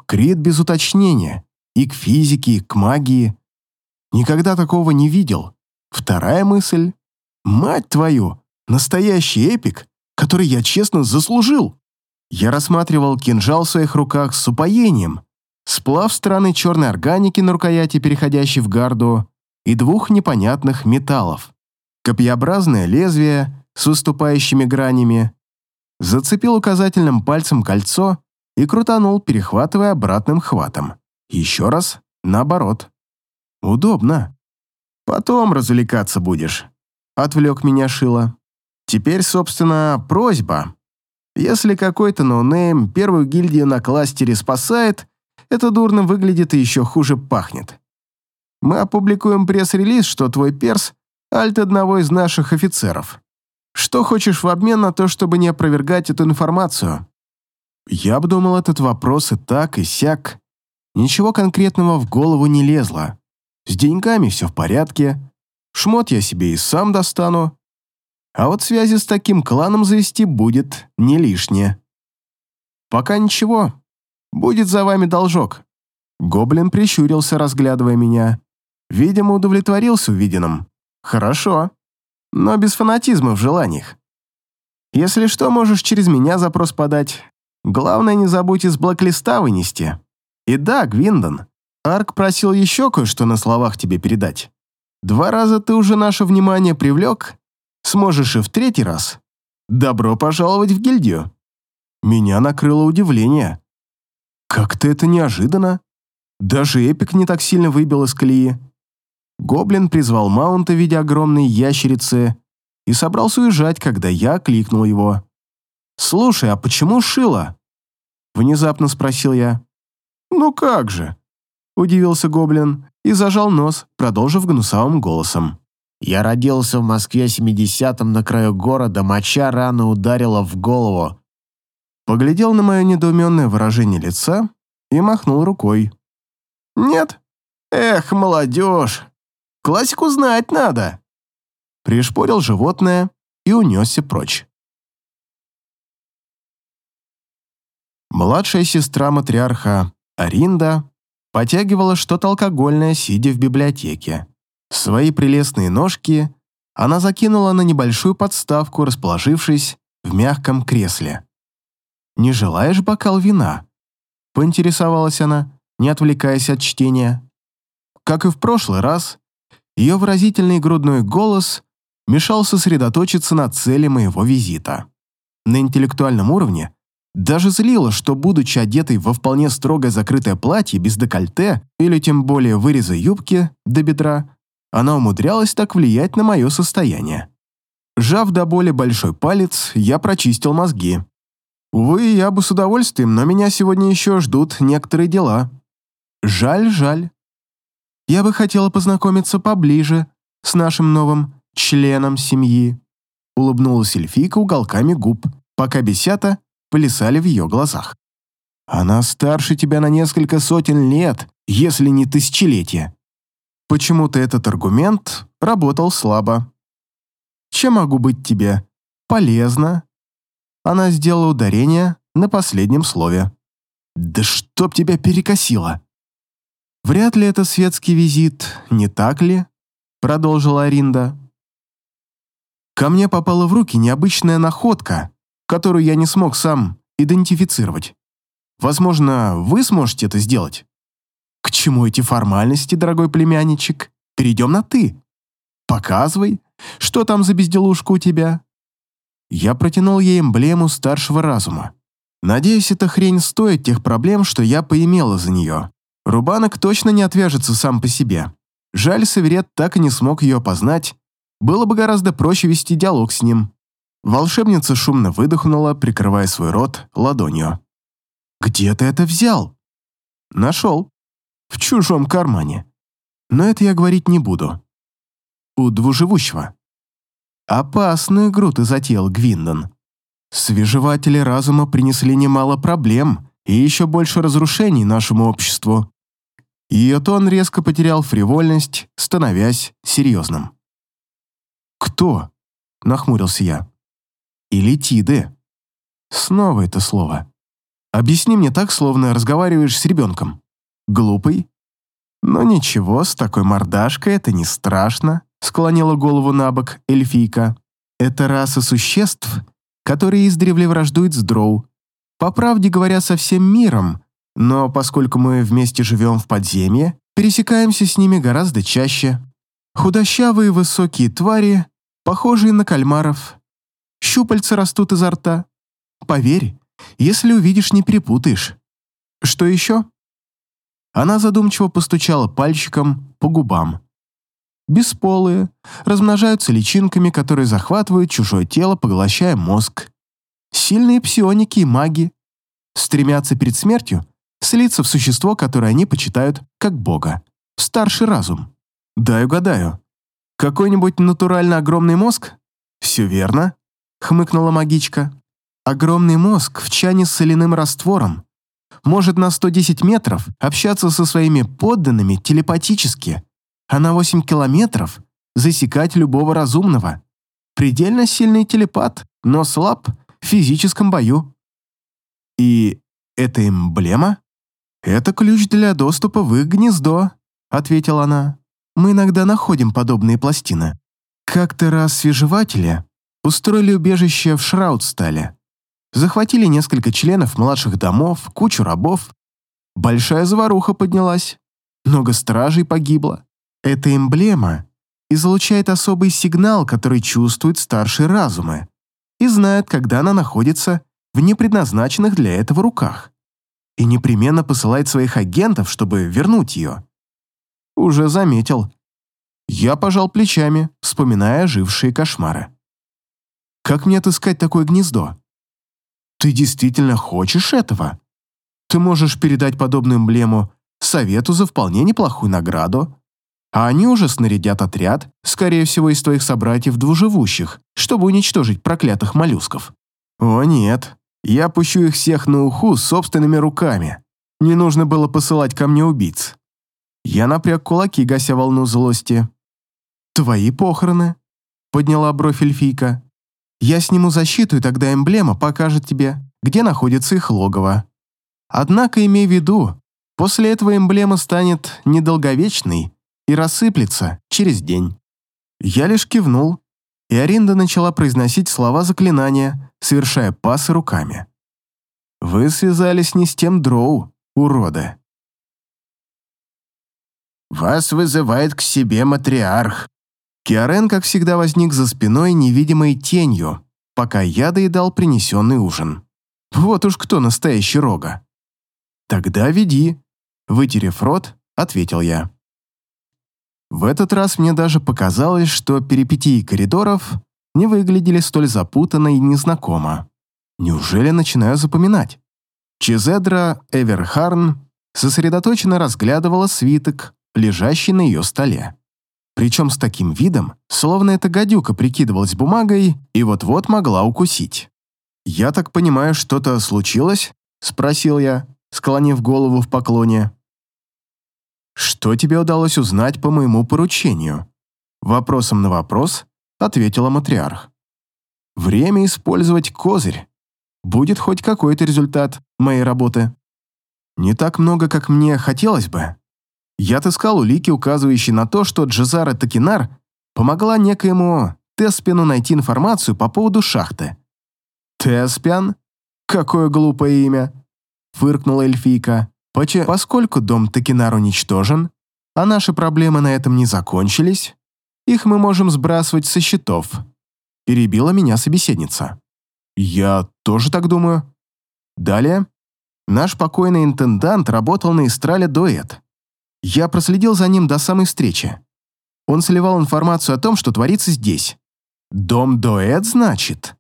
Крит без уточнения. И к физике, и к магии. Никогда такого не видел. Вторая мысль. Мать твою, настоящий эпик, который я честно заслужил. Я рассматривал кинжал в своих руках с упоением, сплав странной черной органики на рукояти, переходящей в гарду, и двух непонятных металлов. Копьеобразное лезвие с выступающими гранями. Зацепил указательным пальцем кольцо и крутанул, перехватывая обратным хватом. Еще раз, наоборот. Удобно. Потом развлекаться будешь. Отвлек меня Шила. Теперь, собственно, просьба. Если какой-то noname первую гильдию на кластере спасает, это дурно выглядит и еще хуже пахнет. Мы опубликуем пресс-релиз, что твой перс — альт одного из наших офицеров. Что хочешь в обмен на то, чтобы не опровергать эту информацию? Я обдумал этот вопрос и так, и сяк. Ничего конкретного в голову не лезло. С деньгами все в порядке. Шмот я себе и сам достану. А вот связи с таким кланом завести будет не лишнее. Пока ничего. Будет за вами должок. Гоблин прищурился, разглядывая меня. Видимо, удовлетворился увиденным. Хорошо. Но без фанатизма в желаниях. Если что, можешь через меня запрос подать. Главное, не забудь из блоклиста вынести. И да, Гвиндон, Арк просил еще кое-что на словах тебе передать. Два раза ты уже наше внимание привлек, Сможешь и в третий раз. Добро пожаловать в гильдию. Меня накрыло удивление. Как-то это неожиданно. Даже Эпик не так сильно выбил из колеи. Гоблин призвал Маунта в виде огромной ящерицы и собрался уезжать, когда я кликнул его. «Слушай, а почему Шила?» Внезапно спросил я. «Ну как же?» Удивился Гоблин и зажал нос, продолжив гнусавым голосом. Я родился в Москве 70-м на краю города, моча рано ударила в голову. Поглядел на мое недоуменное выражение лица и махнул рукой. «Нет? Эх, молодежь! Классику знать надо!» Пришпорил животное и унесся прочь. Младшая сестра матриарха Аринда потягивала что-то алкогольное, сидя в библиотеке. Свои прелестные ножки она закинула на небольшую подставку, расположившись в мягком кресле. «Не желаешь бокал вина?» — поинтересовалась она, не отвлекаясь от чтения. Как и в прошлый раз, ее выразительный грудной голос мешал сосредоточиться на цели моего визита. На интеллектуальном уровне даже злило, что, будучи одетой во вполне строгое закрытое платье без декольте или тем более выреза юбки до бедра, она умудрялась так влиять на мое состояние. Жав до боли большой палец, я прочистил мозги. Увы, я бы с удовольствием, но меня сегодня еще ждут некоторые дела. Жаль, жаль. Я бы хотела познакомиться поближе с нашим новым членом семьи. Улыбнулась эльфийка уголками губ, пока бесята плясали в ее глазах. Она старше тебя на несколько сотен лет, если не тысячелетия. Почему-то этот аргумент работал слабо. Чем могу быть тебе? Полезно. Она сделала ударение на последнем слове. Да чтоб тебя перекосило. Вряд ли это светский визит, не так ли? Продолжила Аринда. Ко мне попала в руки необычная находка, которую я не смог сам идентифицировать. Возможно, вы сможете это сделать? К чему эти формальности, дорогой племянничек? Перейдем на «ты». Показывай, что там за безделушка у тебя. Я протянул ей эмблему старшего разума. Надеюсь, эта хрень стоит тех проблем, что я поимела за нее. Рубанок точно не отвяжется сам по себе. Жаль, Саверет так и не смог ее опознать. Было бы гораздо проще вести диалог с ним. Волшебница шумно выдохнула, прикрывая свой рот ладонью. «Где ты это взял?» «Нашел. В чужом кармане. Но это я говорить не буду. У двуживущего». «Опасную игру ты затеял, Гвиндон. Свежеватели разума принесли немало проблем и еще больше разрушений нашему обществу». Ее тон резко потерял фривольность, становясь серьезным. «Кто?» — нахмурился я или Тиды. Снова это слово. Объясни мне так, словно разговариваешь с ребенком. Глупый? Но ничего, с такой мордашкой это не страшно, склонила голову на бок эльфийка. Это раса существ, которые издревле враждуют с дроу. По правде говоря, со всем миром, но поскольку мы вместе живем в подземье, пересекаемся с ними гораздо чаще. Худощавые высокие твари, похожие на кальмаров, щупальца растут изо рта. Поверь, если увидишь, не перепутаешь. Что еще?» Она задумчиво постучала пальчиком по губам. Бесполые, размножаются личинками, которые захватывают чужое тело, поглощая мозг. Сильные псионики и маги стремятся перед смертью слиться в существо, которое они почитают как бога, старший разум. Дай угадаю. Какой-нибудь натурально огромный мозг? Все верно хмыкнула магичка. Огромный мозг в чане с соляным раствором. Может на 110 метров общаться со своими подданными телепатически, а на 8 километров засекать любого разумного. Предельно сильный телепат, но слаб в физическом бою. И это эмблема? Это ключ для доступа в их гнездо, ответила она. Мы иногда находим подобные пластины. Как-то раз свежеватели устроили убежище в Шраудстале. Захватили несколько членов младших домов, кучу рабов. Большая заваруха поднялась. Много стражей погибло. Эта эмблема излучает особый сигнал, который чувствуют старшие разумы и знает, когда она находится в непредназначенных для этого руках. И непременно посылает своих агентов, чтобы вернуть ее. Уже заметил. Я пожал плечами, вспоминая ожившие кошмары. Как мне отыскать такое гнездо? Ты действительно хочешь этого? Ты можешь передать подобную эмблему совету за вполне неплохую награду, а они уже снарядят отряд, скорее всего, из твоих собратьев двуживущих, чтобы уничтожить проклятых моллюсков. О нет, я пущу их всех на уху собственными руками. Не нужно было посылать ко мне убийц. Я напряг кулаки, гася волну злости. «Твои похороны?» — подняла бровь эльфийка. Я сниму защиту, и тогда эмблема покажет тебе, где находится их логово. Однако имей в виду, после этого эмблема станет недолговечной и рассыплется через день. Я лишь кивнул, и Аринда начала произносить слова заклинания, совершая пасы руками. «Вы связались не с тем дроу, уроды». «Вас вызывает к себе матриарх». Киарен, как всегда, возник за спиной невидимой тенью, пока я доедал принесенный ужин. Вот уж кто настоящий рога. «Тогда веди», — вытерев рот, ответил я. В этот раз мне даже показалось, что перипетии коридоров не выглядели столь запутанно и незнакомо. Неужели начинаю запоминать? Чезедра Эверхарн сосредоточенно разглядывала свиток, лежащий на ее столе. Причем с таким видом, словно эта гадюка прикидывалась бумагой и вот-вот могла укусить. «Я так понимаю, что-то случилось?» — спросил я, склонив голову в поклоне. «Что тебе удалось узнать по моему поручению?» Вопросом на вопрос ответила матриарх. «Время использовать козырь. Будет хоть какой-то результат моей работы. Не так много, как мне хотелось бы. Я отыскал улики, указывающие на то, что Джезара Такинар помогла некоему Теспину найти информацию по поводу шахты. Теспиан? Какое глупое имя!» Фыркнула эльфийка. Поче, поскольку дом Такинар уничтожен, а наши проблемы на этом не закончились, их мы можем сбрасывать со счетов. Перебила меня собеседница. Я тоже так думаю. Далее. Наш покойный интендант работал на Истрале дуэт. Я проследил за ним до самой встречи. Он сливал информацию о том, что творится здесь. «Дом дуэт, значит?»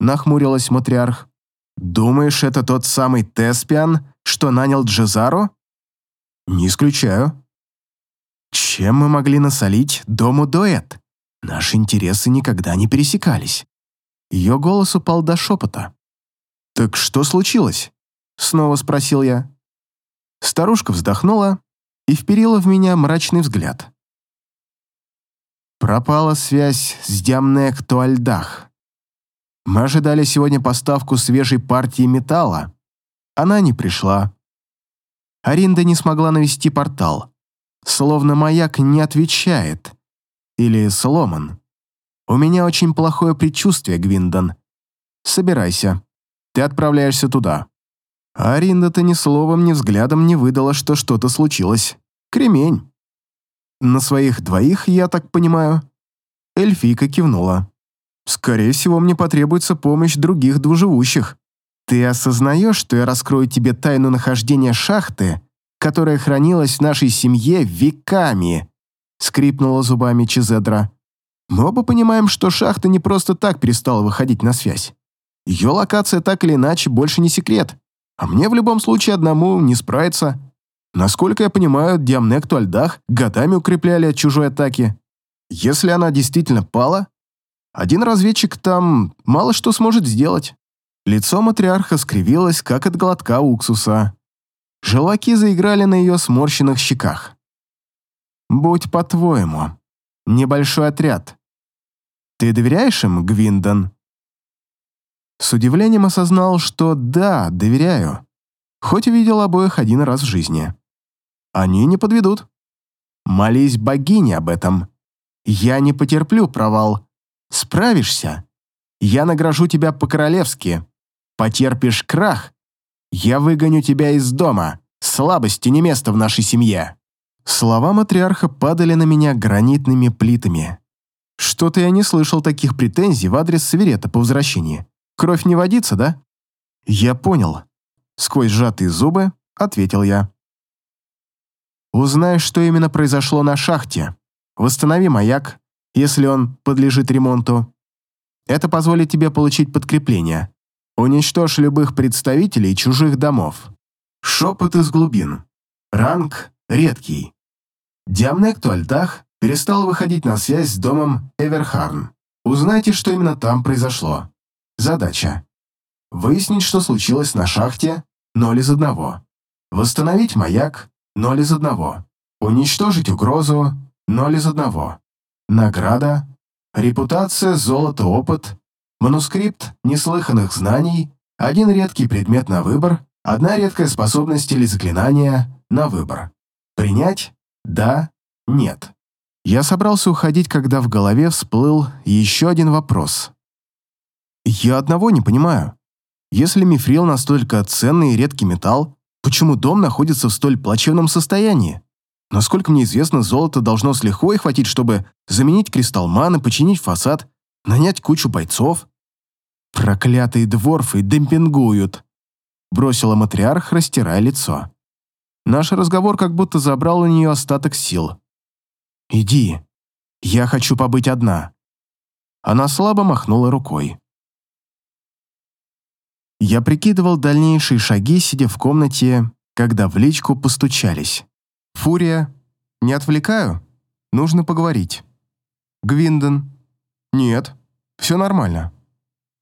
Нахмурилась матриарх. «Думаешь, это тот самый Теспиан, что нанял Джезаро? Не исключаю. Чем мы могли насолить дому Дуэт? Наши интересы никогда не пересекались. Ее голос упал до шепота. «Так что случилось?» Снова спросил я. Старушка вздохнула и вперила в меня мрачный взгляд. Пропала связь с Дямнек Туальдах. Мы ожидали сегодня поставку свежей партии металла, она не пришла. Аринда не смогла навести портал. Словно маяк не отвечает. Или сломан. У меня очень плохое предчувствие, Гвиндон. Собирайся. Ты отправляешься туда. Аринда-то ни словом, ни взглядом не выдала, что что-то случилось. Кремень. На своих двоих, я так понимаю. Эльфийка кивнула. Скорее всего, мне потребуется помощь других двуживущих. Ты осознаешь, что я раскрою тебе тайну нахождения шахты, которая хранилась в нашей семье веками?» скрипнула зубами Чезедра. «Мы оба понимаем, что шахта не просто так перестала выходить на связь. Ее локация так или иначе больше не секрет, а мне в любом случае одному не справиться. Насколько я понимаю, Диамнекту Альдах годами укрепляли от чужой атаки. Если она действительно пала, один разведчик там мало что сможет сделать. Лицо матриарха скривилось, как от глотка уксуса. Желаки заиграли на ее сморщенных щеках. «Будь по-твоему. Небольшой отряд. Ты доверяешь им, Гвиндон?» С удивлением осознал, что да, доверяю. Хоть видел обоих один раз в жизни. Они не подведут. Молись богине об этом. Я не потерплю провал. Справишься? Я награжу тебя по-королевски. Потерпишь крах, я выгоню тебя из дома. Слабости не место в нашей семье». Слова матриарха падали на меня гранитными плитами. Что-то я не слышал таких претензий в адрес Саверета по возвращении. Кровь не водится, да? Я понял. Сквозь сжатые зубы ответил я. Узнай, что именно произошло на шахте. Восстанови маяк, если он подлежит ремонту. Это позволит тебе получить подкрепление. Уничтожь любых представителей чужих домов. Шепот из глубин. Ранг редкий. Диамнекту Альтах перестал выходить на связь с домом Эверхарн. Узнайте, что именно там произошло. Задача. Выяснить, что случилось на шахте, ноль из одного. Восстановить маяк, ноль из одного. Уничтожить угрозу, ноль из одного. Награда, репутация, золото, опыт, Манускрипт неслыханных знаний, один редкий предмет на выбор, одна редкая способность или заклинание на выбор. Принять? Да? Нет. Я собрался уходить, когда в голове всплыл еще один вопрос. Я одного не понимаю. Если мифрил настолько ценный и редкий металл, почему дом находится в столь плачевном состоянии? Насколько мне известно, золото должно с лихвой хватить, чтобы заменить кристалл маны, починить фасад, нанять кучу бойцов. Проклятые дворфы демпингуют, бросила матриарх, растирая лицо. Наш разговор как будто забрал у нее остаток сил. «Иди, я хочу побыть одна». Она слабо махнула рукой. Я прикидывал дальнейшие шаги, сидя в комнате, когда в личку постучались. «Фурия, не отвлекаю? Нужно поговорить». «Гвинден». «Нет, все нормально».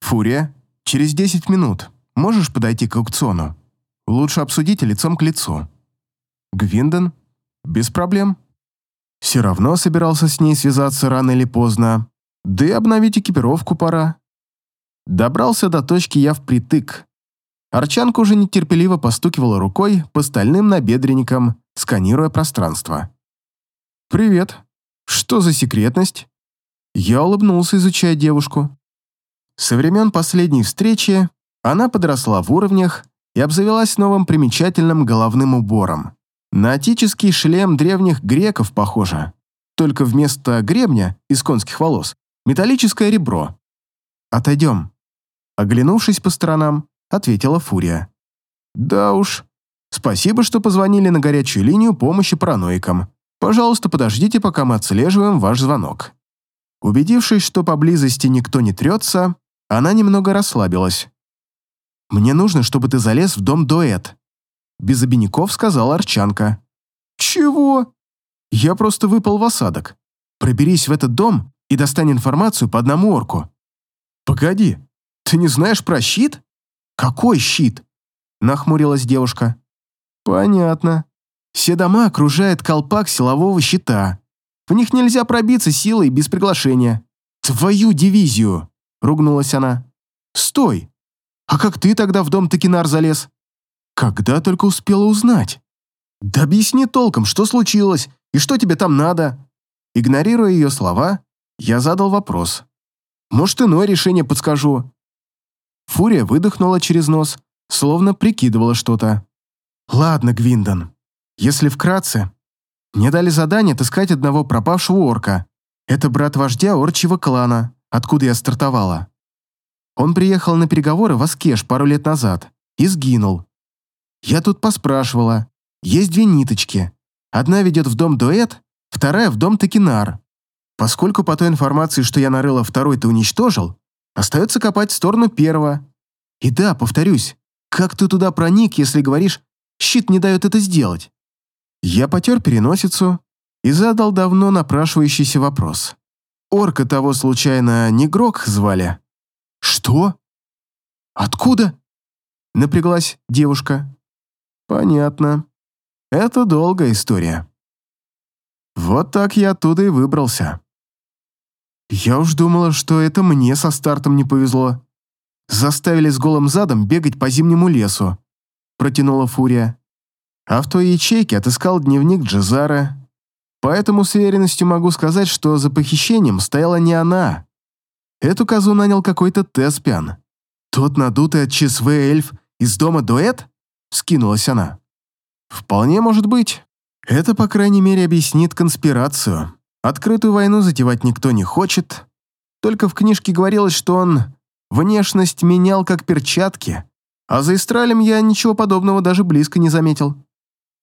«Фурия, через 10 минут можешь подойти к аукциону? Лучше обсудите лицом к лицу». «Гвинден? Без проблем». Все равно собирался с ней связаться рано или поздно, да и обновить экипировку пора. Добрался до точки я впритык. Арчанка уже нетерпеливо постукивала рукой по стальным набедренникам, сканируя пространство. «Привет. Что за секретность?» Я улыбнулся, изучая девушку. Со времен последней встречи она подросла в уровнях и обзавелась новым примечательным головным убором. На отический шлем древних греков похоже. Только вместо гребня из конских волос металлическое ребро. «Отойдем», Оглянувшись по сторонам, ответила Фурия. «Да уж. Спасибо, что позвонили на горячую линию помощи параноикам. Пожалуйста, подождите, пока мы отслеживаем ваш звонок». Убедившись, что поблизости никто не трется, она немного расслабилась. «Мне нужно, чтобы ты залез в дом дуэт», — без обиняков сказала Арчанка. «Чего?» «Я просто выпал в осадок. Проберись в этот дом и достань информацию по одному орку». «Погоди, ты не знаешь про щит? Какой щит? Нахмурилась девушка. Понятно. Все дома окружает колпак силового щита. В них нельзя пробиться силой без приглашения. Твою дивизию! Ругнулась она. Стой! А как ты тогда в дом Токинар залез? Когда только успела узнать? Да объясни толком, что случилось и что тебе там надо. Игнорируя ее слова, я задал вопрос. Может, иное решение подскажу. Фурия выдохнула через нос, словно прикидывала что-то. «Ладно, Гвиндон, если вкратце, мне дали задание отыскать одного пропавшего орка. Это брат вождя орчьего клана, откуда я стартовала. Он приехал на переговоры в Аскеш пару лет назад и сгинул. Я тут поспрашивала. Есть две ниточки. Одна ведет в дом Дуэт, вторая в дом Текинар. Поскольку по той информации, что я нарыла, второй ты уничтожил, Остается копать в сторону первого. И да, повторюсь, как ты туда проник, если говоришь, щит не дает это сделать? Я потер переносицу и задал давно напрашивающийся вопрос. Орка того, случайно, не Грок звали? Что? Откуда? Напряглась девушка. Понятно. Это долгая история. Вот так я оттуда и выбрался. Я уж думала, что это мне со стартом не повезло. Заставили с голым задом бегать по зимнему лесу. Протянула Фурия. А в той ячейке отыскал дневник Джезара. Поэтому с уверенностью могу сказать, что за похищением стояла не она. Эту козу нанял какой-то Теспиан. Тот надутый от ЧСВ эльф из дома дуэт? Скинулась она. Вполне может быть. Это, по крайней мере, объяснит конспирацию. Открытую войну затевать никто не хочет. Только в книжке говорилось, что он внешность менял как перчатки, а за Истралем я ничего подобного даже близко не заметил.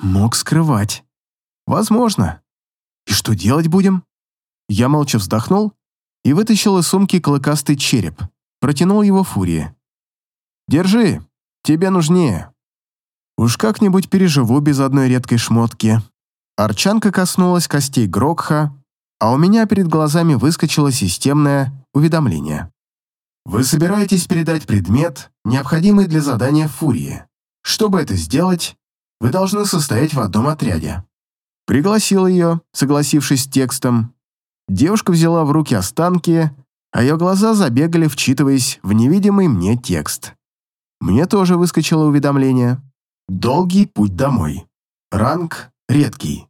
Мог скрывать. Возможно. И что делать будем? Я молча вздохнул и вытащил из сумки клыкастый череп. Протянул его Фурии. «Держи, тебе нужнее. Уж как-нибудь переживу без одной редкой шмотки». Арчанка коснулась костей Грокха, а у меня перед глазами выскочило системное уведомление. Вы собираетесь передать предмет, необходимый для задания Фурии. Чтобы это сделать, вы должны состоять в одном отряде. Пригласил ее, согласившись с текстом. Девушка взяла в руки останки, а ее глаза забегали, вчитываясь в невидимый мне текст. Мне тоже выскочило уведомление. Долгий путь домой. Ранг редкий.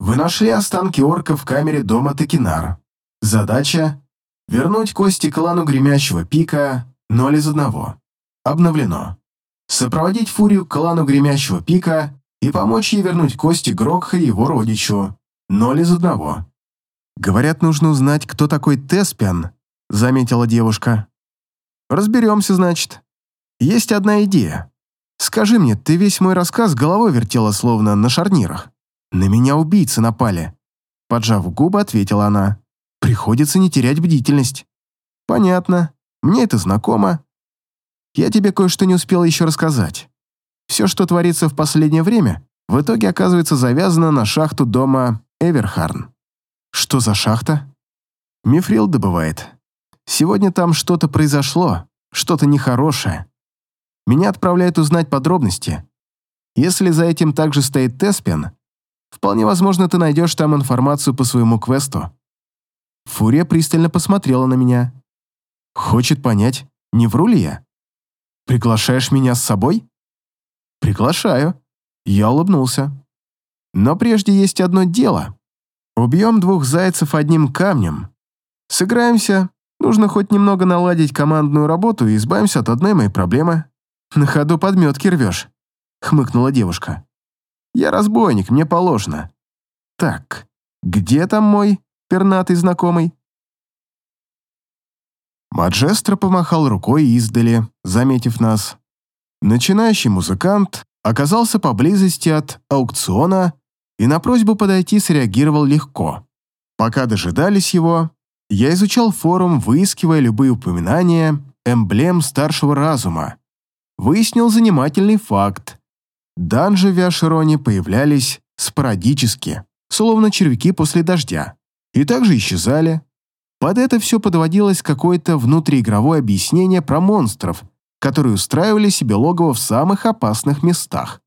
Вы нашли останки орка в камере дома Текинар. Задача — вернуть кости клану Гремящего Пика 0 из 1. Обновлено. Сопроводить Фурию к клану Гремящего Пика и помочь ей вернуть кости Грокха и его родичу 0 из 1. «Говорят, нужно узнать, кто такой Теспиан», — заметила девушка. «Разберемся, значит. Есть одна идея. Скажи мне, ты весь мой рассказ головой вертела, словно на шарнирах. На меня убийцы напали». Поджав губы, ответила она. «Приходится не терять бдительность». «Понятно. Мне это знакомо. Я тебе кое-что не успел еще рассказать. Все, что творится в последнее время, в итоге оказывается завязано на шахту дома Эверхарн. Что за шахта? Мифрил добывает. Сегодня там что-то произошло, что-то нехорошее. Меня отправляют узнать подробности. Если за этим также стоит Теспиан, вполне возможно, ты найдешь там информацию по своему квесту. Фурия пристально посмотрела на меня. Хочет понять, не вру ли я? Приглашаешь меня с собой? Приглашаю. Я улыбнулся. Но прежде есть одно дело. Убьем двух зайцев одним камнем. Сыграемся. Нужно хоть немного наладить командную работу и избавимся от одной моей проблемы. На ходу подметки рвешь, хмыкнула девушка. Я разбойник, мне положено. Так, где там мой пернатый знакомый? Маджестро помахал рукой издали, заметив нас. Начинающий музыкант оказался поблизости от аукциона и на просьбу подойти среагировал легко. Пока дожидались его, я изучал форум, выискивая любые упоминания эмблем старшего разума. Выяснил занимательный факт. Данжи в Яшироне появлялись спорадически, словно червяки после дождя, и также исчезали. Под это все подводилось какое-то внутриигровое объяснение про монстров, которые устраивали себе логово в самых опасных местах,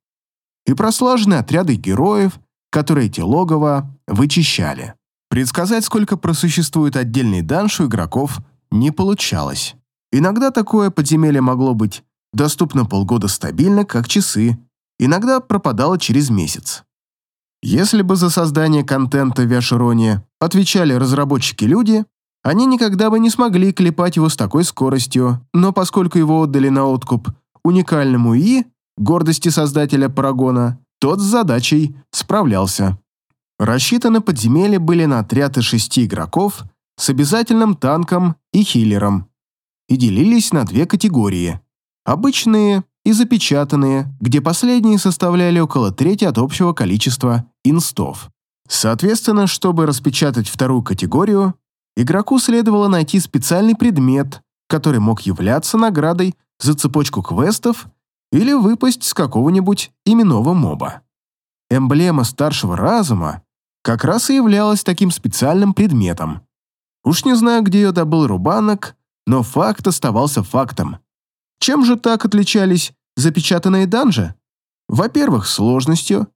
и про слаженные отряды героев, которые эти логово вычищали. Предсказать, сколько просуществует отдельный данж у игроков, не получалось. Иногда такое подземелье могло быть доступно полгода стабильно, как часы, иногда пропадало через месяц. Если бы за создание контента в Яшироне отвечали разработчики-люди, они никогда бы не смогли клепать его с такой скоростью, но поскольку его отдали на откуп уникальному ИИ, гордости создателя Парагона, тот с задачей справлялся. Рассчитаны подземелья были на отряд из шести игроков с обязательным танком и хиллером и делились на две категории. Обычные и запечатанные, где последние составляли около трети от общего количества инстов. Соответственно, чтобы распечатать вторую категорию, игроку следовало найти специальный предмет, который мог являться наградой за цепочку квестов или выпасть с какого-нибудь именного моба. Эмблема старшего разума как раз и являлась таким специальным предметом. Уж не знаю, где ее добыл Рубанок, но факт оставался фактом. Чем же так отличались запечатанные данжи? Во-первых, сложностью.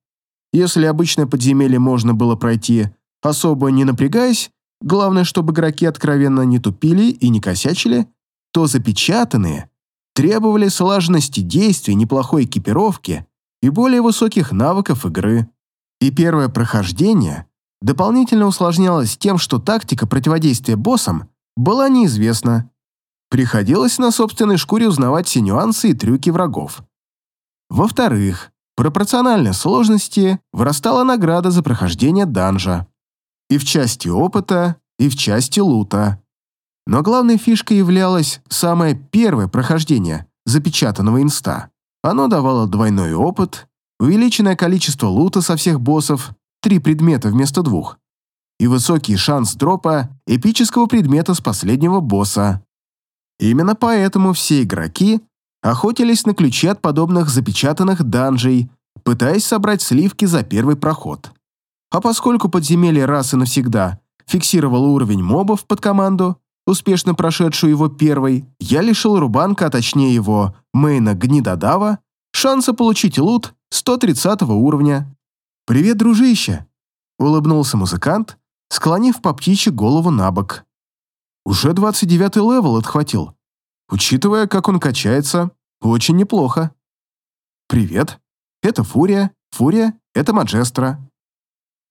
Если обычное подземелье можно было пройти, особо не напрягаясь, главное, чтобы игроки откровенно не тупили и не косячили, то запечатанные требовали слаженности действий, неплохой экипировки и более высоких навыков игры. И первое прохождение дополнительно усложнялось тем, что тактика противодействия боссам была неизвестна. Приходилось на собственной шкуре узнавать все нюансы и трюки врагов. Во-вторых, пропорционально сложности вырастала награда за прохождение данжа. И в части опыта, и в части лута. Но главной фишкой являлось самое первое прохождение запечатанного инста. Оно давало двойной опыт, увеличенное количество лута со всех боссов, три предмета вместо двух, и высокий шанс дропа эпического предмета с последнего босса. Именно поэтому все игроки охотились на ключи от подобных запечатанных данжей, пытаясь собрать сливки за первый проход. А поскольку подземелье раз и навсегда фиксировало уровень мобов под команду, успешно прошедшую его первой, я лишил Рубанка, а точнее его мейна Гнидодава, шанса получить loot 130 уровня. «Привет, дружище!» — улыбнулся музыкант, склонив по птичьи голову на бок. «Уже 29-й level отхватил. Учитывая, как он качается, очень неплохо. Привет, это Фурия, Фурия — это Маджестра.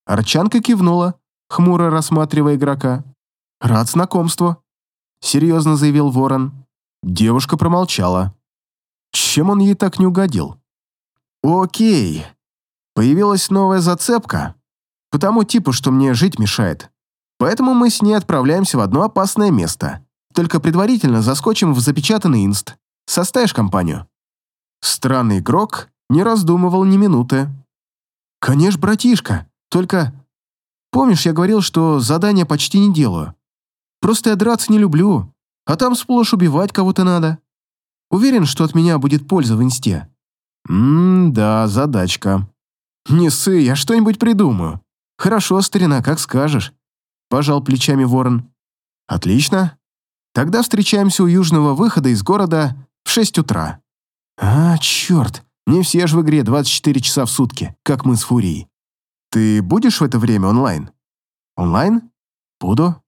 Арчанка кивнула, хмуро рассматривая игрока. «Рад знакомству», — серьезно заявил Ворон. Девушка промолчала. Чем он ей так не угодил? «Окей. Появилась новая зацепка. По тому типу, что мне жить мешает. Поэтому мы с ней отправляемся в одно опасное место. Только предварительно заскочим в запечатанный инст. Составишь компанию?» Странный игрок не раздумывал ни минуты. «Конечно, братишка. Только... Помнишь, я говорил, что задания почти не делаю? Просто я драться не люблю, а там сплошь убивать кого-то надо. Уверен, что от меня будет польза в инсте». «М-да, задачка. Не ссы, я что-нибудь придумаю. Хорошо, старина, как скажешь», — пожал плечами ворон. «Отлично. Тогда встречаемся у южного выхода из города в шесть утра». «А, черт, не все же в игре 24 часа в сутки, как мы с Фурией. Ты будешь в это время онлайн?» «Онлайн? Буду».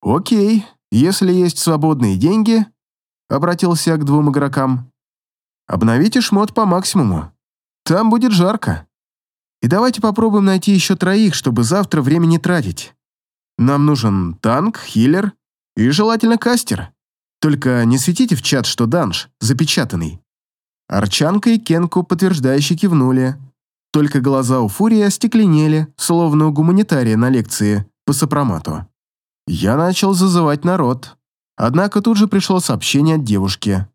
«Окей, если есть свободные деньги», — обратился к двум игрокам, «обновите шмот по максимуму. Там будет жарко. И давайте попробуем найти еще троих, чтобы завтра время не тратить. Нам нужен танк, хиллер и желательно кастер. Только не светите в чат, что данж запечатанный». Арчанка и Кенку подтверждающе кивнули. Только глаза у Фурии остекленели, словно у гуманитария на лекции по сопромату. Я начал зазывать народ. Однако тут же пришло сообщение от девушки.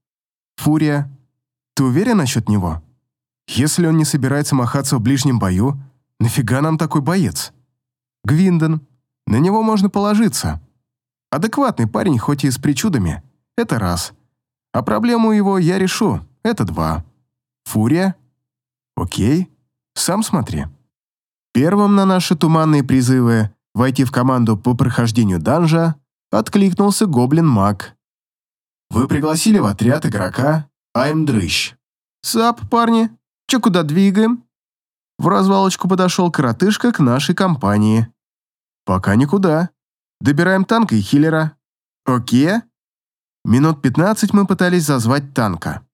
«Фурия, ты уверен насчет него? Если он не собирается махаться в ближнем бою, нафига нам такой боец? Гвинден, на него можно положиться. Адекватный парень, хоть и с причудами, это раз. А проблему его я решу, это два. Фурия? Окей, сам смотри». Первым на наши туманные призывы войти в команду по прохождению данжа, откликнулся гоблин-маг. «Вы пригласили в отряд игрока Аймдрыщ». «Сап, парни, чё куда двигаем?» В развалочку подошел коротышка к нашей компании. «Пока никуда. Добираем танка и хиллера». «Окей». Минут пятнадцать мы пытались зазвать танка.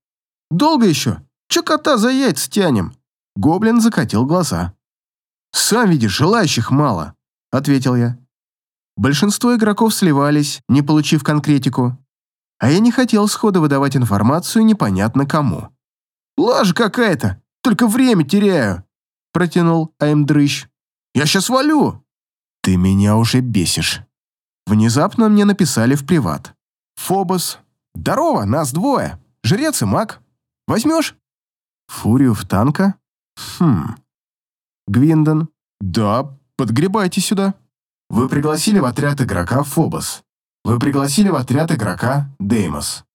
«Долго еще? Чё кота за яйца тянем?» Гоблин закатил глаза. «Сам видишь, желающих мало. — ответил я. Большинство игроков сливались, не получив конкретику, а я не хотел сходу выдавать информацию непонятно кому. «Лажа какая-то, только время теряю», — протянул Аймдрыщ. «Я сейчас валю!» «Ты меня уже бесишь». Внезапно мне написали в приват. «Фобос, здорово, нас двое, жрец и маг. Возьмешь?» «Фурию в танка?» «Хм...» «Гвиндон?» «Да, Подгребайте сюда. Вы пригласили в отряд игрока Фобос. Вы пригласили в отряд игрока Деймос.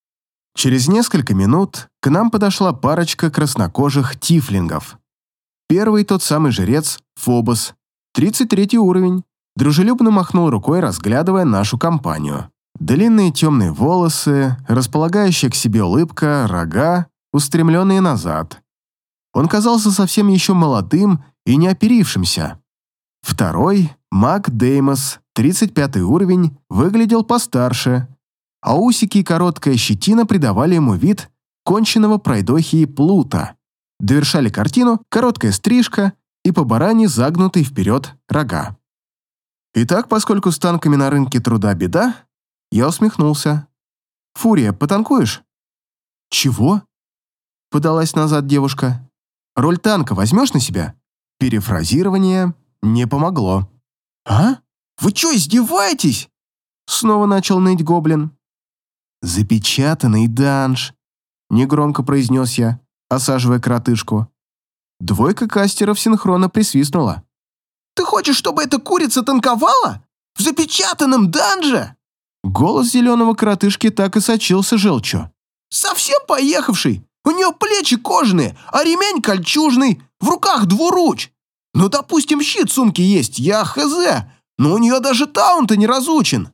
Через несколько минут к нам подошла парочка краснокожих тифлингов. Первый тот самый жрец Фобос, 33 уровень, дружелюбно махнул рукой, разглядывая нашу компанию. Длинные темные волосы, располагающая к себе улыбка, рога, устремленные назад. Он казался совсем еще молодым и неоперившимся. Второй, маг Деймос, 35 уровень, выглядел постарше, а усики и короткая щетина придавали ему вид конченного пройдохи и плута. Довершали картину короткая стрижка и по баране загнутый вперед рога. Итак, поскольку с танками на рынке труда беда, я усмехнулся. «Фурия, потанкуешь?» «Чего?» — подалась назад девушка. «Роль танка возьмешь на себя?» Перефразирование не помогло. «А? Вы что, издеваетесь?» Снова начал ныть гоблин. «Запечатанный данж», — негромко произнес я, осаживая кротышку. Двойка кастеров синхронно присвистнула. «Ты хочешь, чтобы эта курица танковала? В запечатанном данже?» Голос зеленого кротышки так и сочился желчью. «Совсем поехавший! У нее плечи кожаные, а ремень кольчужный, в руках двуруч. Ну, допустим, щит сумки есть, я хз, но у нее даже таунта не разучен.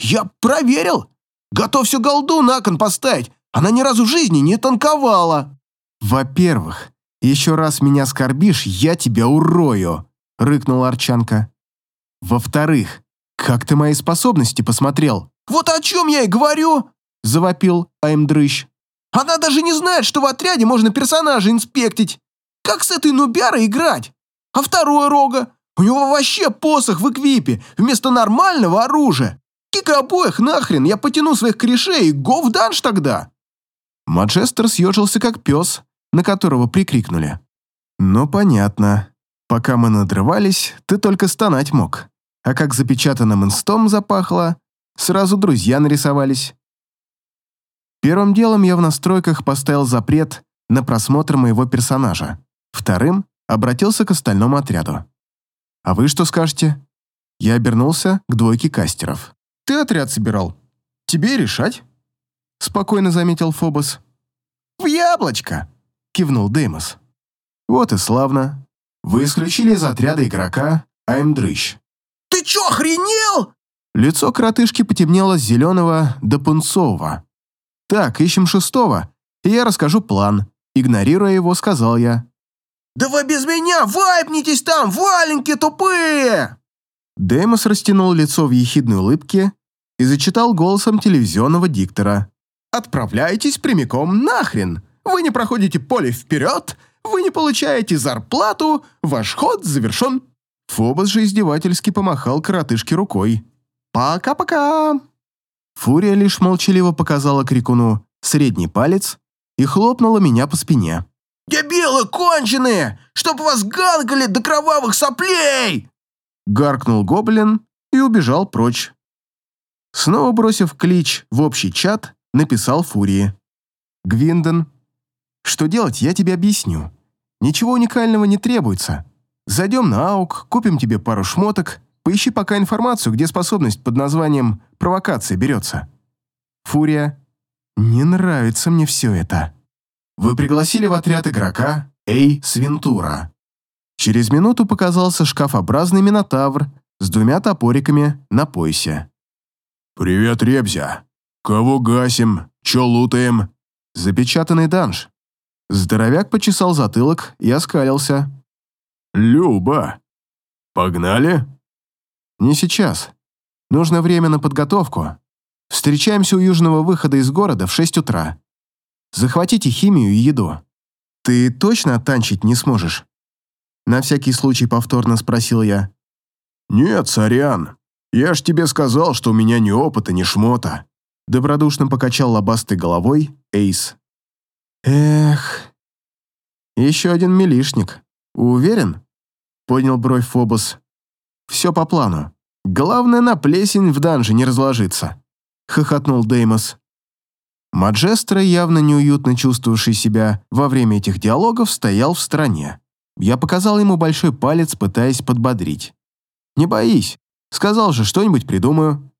Я проверил. Готов всю голду на кон поставить. Она ни разу в жизни не танковала. Во-первых, еще раз меня скорбишь, я тебя урою, рыкнула Арчанка. Во-вторых, как ты мои способности посмотрел? Вот о чем я и говорю, завопил Аймдрыщ. Она даже не знает, что в отряде можно персонажа инспектить. Как с этой нубярой играть? А второе рога? У него вообще посох в эквипе вместо нормального оружия. Кика обоих нахрен, я потяну своих корешей и го в данж тогда!» Маджестер съежился как пес, на которого прикрикнули. «Ну, понятно. Пока мы надрывались, ты только стонать мог. А как запечатанным инстом запахло, сразу друзья нарисовались. Первым делом я в настройках поставил запрет на просмотр моего персонажа. Вторым обратился к остальному отряду. «А вы что скажете?» Я обернулся к двойке кастеров. «Ты отряд собирал. Тебе решать», — спокойно заметил Фобос. «В яблочко!» — кивнул Деймос. «Вот и славно. Вы исключили из отряда игрока Аймдрыщ». «Ты чё, охренел?» Лицо коротышки потемнело с зеленого до пунцового. «Так, ищем шестого, и я расскажу план». Игнорируя его, сказал я. «Да вы без меня вайпнитесь там, валенки тупые!» Деймос растянул лицо в ехидной улыбке и зачитал голосом телевизионного диктора. «Отправляйтесь прямиком нахрен! Вы не проходите поле вперед, вы не получаете зарплату, ваш ход завершен!» Фобос же издевательски помахал коротышке рукой. «Пока-пока!» Фурия лишь молчаливо показала крикуну средний палец и хлопнула меня по спине. «Дебилы конченые! Чтоб вас ганкали до кровавых соплей!» Гаркнул гоблин и убежал прочь. Снова бросив клич в общий чат, написал Фурии. «Гвинден, что делать, я тебе объясню. Ничего уникального не требуется. Зайдем на АУК, купим тебе пару шмоток, поищи пока информацию, где способность под названием «провокация» берется. Фурия. Не нравится мне все это. Вы пригласили в отряд игрока Эй Свинтура. Через минуту показался шкафообразный минотавр с двумя топориками на поясе. «Привет, Ребзя. Кого гасим? Чё лутаем?» Запечатанный данж. Здоровяк почесал затылок и оскалился. «Люба, погнали?» «Не сейчас. Нужно время на подготовку. Встречаемся у южного выхода из города в 6 утра. Захватите химию и еду. Ты точно оттанчить не сможешь?» На всякий случай повторно спросил я. «Нет, сорян. Я ж тебе сказал, что у меня ни опыта, ни шмота». Добродушно покачал лобастой головой Эйс. «Эх, еще один милишник. «Уверен?» — поднял бровь Фобос. «Все по плану. Главное, на плесень в данже не разложиться», — хохотнул Деймос. Маджестро, явно неуютно чувствовавший себя во время этих диалогов, стоял в стороне. Я показал ему большой палец, пытаясь подбодрить. «Не боись, сказал же, что-нибудь придумаю».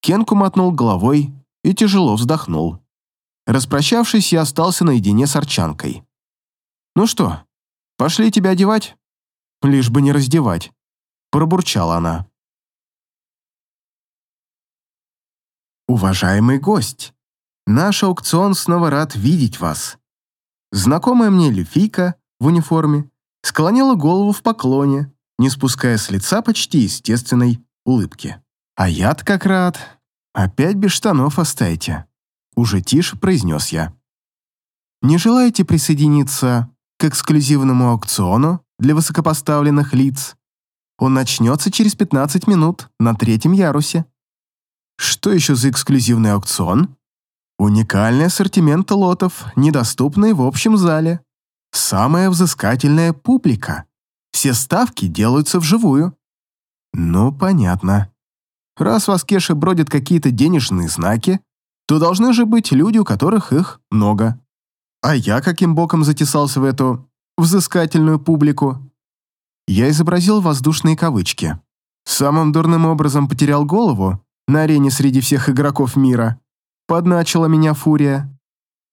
Кенку мотнул головой и тяжело вздохнул. Распрощавшись, я остался наедине с Арчанкой. «Ну что, Пошли тебя одевать?» «Лишь бы не раздевать», — пробурчала она. «Уважаемый гость, наш аукцион снова рад видеть вас». Знакомая мне Люфийка в униформе склонила голову в поклоне, не спуская с лица почти естественной улыбки. «А я-то как рад. Опять без штанов оставите», — уже тише произнес я. «Не желаете присоединиться к эксклюзивному аукциону для высокопоставленных лиц. Он начнется через 15 минут на третьем ярусе. Что еще за эксклюзивный аукцион? Уникальный ассортимент лотов, недоступный в общем зале. Самая взыскательная публика. Все ставки делаются вживую. Ну, понятно. Раз в Аскеше бродят какие-то денежные знаки, то должны же быть люди, у которых их много. А я каким боком затесался в эту взыскательную публику? Я изобразил воздушные кавычки. Самым дурным образом потерял голову на арене среди всех игроков мира. Подначила меня фурия.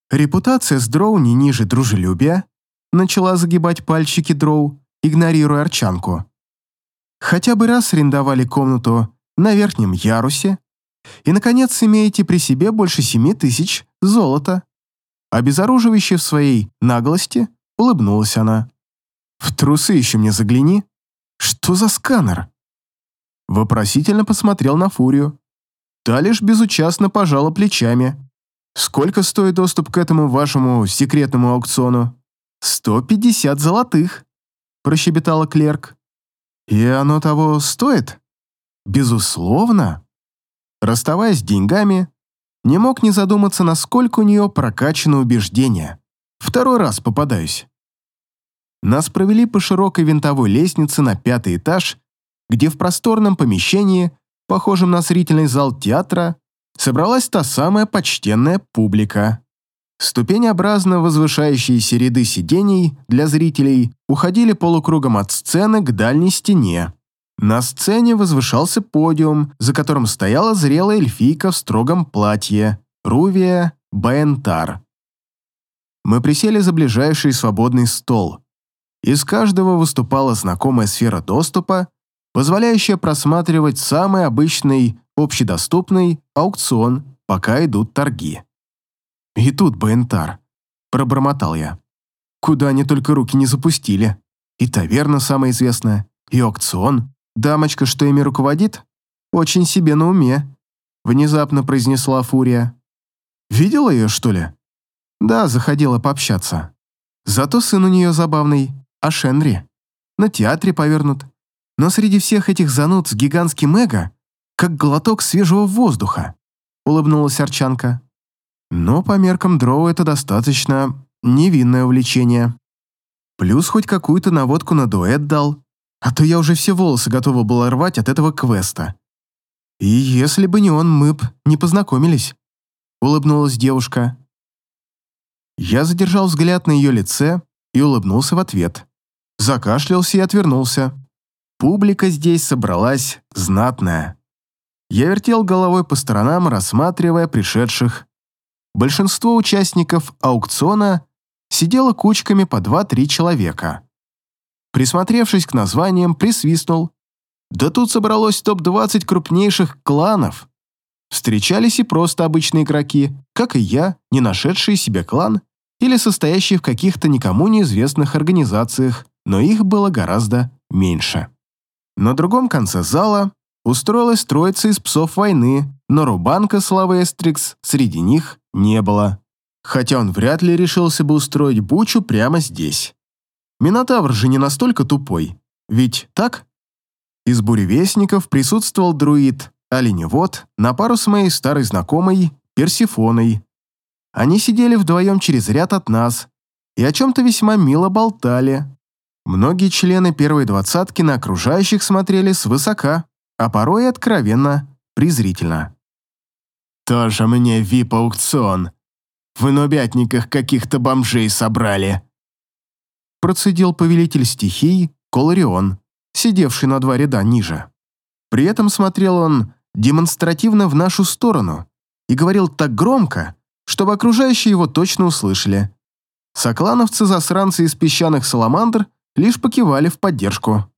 Репутация с Дроу не ниже дружелюбия. Начала загибать пальчики Дроу, игнорируя Арчанку. Хотя бы раз арендовали комнату на верхнем ярусе. И, наконец, имеете при себе больше семи тысяч золота. Обезоруживающе в своей наглости улыбнулась она. «В трусы еще мне загляни. Что за сканер?» Вопросительно посмотрел на Фурию. Та лишь безучастно пожала плечами. «Сколько стоит доступ к этому вашему секретному аукциону?» «Сто пятьдесят золотых», – прощебетала клерк. И оно того стоит? Безусловно. Расставаясь с деньгами, не мог не задуматься, насколько у нее прокачано убеждение. Второй раз попадаюсь. Нас провели по широкой винтовой лестнице на пятый этаж, где в просторном помещении, похожем на зрительный зал театра, собралась та самая почтенная публика. Ступенеобразно возвышающиеся ряды сидений для зрителей уходили полукругом от сцены к дальней стене. На сцене возвышался подиум, за которым стояла зрелая эльфийка в строгом платье, Рувия Баентар. Мы присели за ближайший свободный стол. Из каждого выступала знакомая сфера доступа, позволяющая просматривать самый обычный общедоступный аукцион, пока идут торги. И тут Баентар. Пробормотал я. Куда они только руки не запустили. И таверна самая известная, и аукцион. Дамочка, что ими руководит, очень себе на уме. Внезапно произнесла Фурия. Видела ее, что ли? Да, заходила пообщаться. Зато сын у нее забавный, а Шенри. На театре повернут. Но среди всех этих зануд с гигантским эго, как глоток свежего воздуха, улыбнулась Арчанка. Но по меркам дроу это достаточно невинное увлечение. Плюс хоть какую-то наводку на дуэт дал, а то я уже все волосы готова была рвать от этого квеста. И если бы не он, мы б не познакомились, улыбнулась девушка. Я задержал взгляд на ее лице и улыбнулся в ответ. Закашлялся и отвернулся. Публика здесь собралась знатная. Я вертел головой по сторонам, рассматривая пришедших большинство участников аукциона сидело кучками по 2-3 человека. Присмотревшись к названиям, присвистнул. Да тут собралось топ-20 крупнейших кланов. Встречались и просто обычные игроки, как и я, не нашедшие себе клан или состоящие в каких-то никому неизвестных организациях, но их было гораздо меньше. На другом конце зала устроилась троица из псов войны, но Рубанка Славы Эстрикс среди них не было. Хотя он вряд ли решился бы устроить бучу прямо здесь. Минотавр же не настолько тупой, ведь так? Из буревестников присутствовал друид, оленевод, на пару с моей старой знакомой Персифоной. Они сидели вдвоем через ряд от нас и о чем-то весьма мило болтали. Многие члены первой двадцатки на окружающих смотрели свысока, а порой откровенно презрительно. «Тоже мне вип-аукцион. В нубятниках каких-то бомжей собрали». Процедил повелитель стихий Колорион, сидевший на два ряда ниже. При этом смотрел он демонстративно в нашу сторону и говорил так громко, чтобы окружающие его точно услышали. Соклановцы-засранцы из песчаных саламандр лишь покивали в поддержку.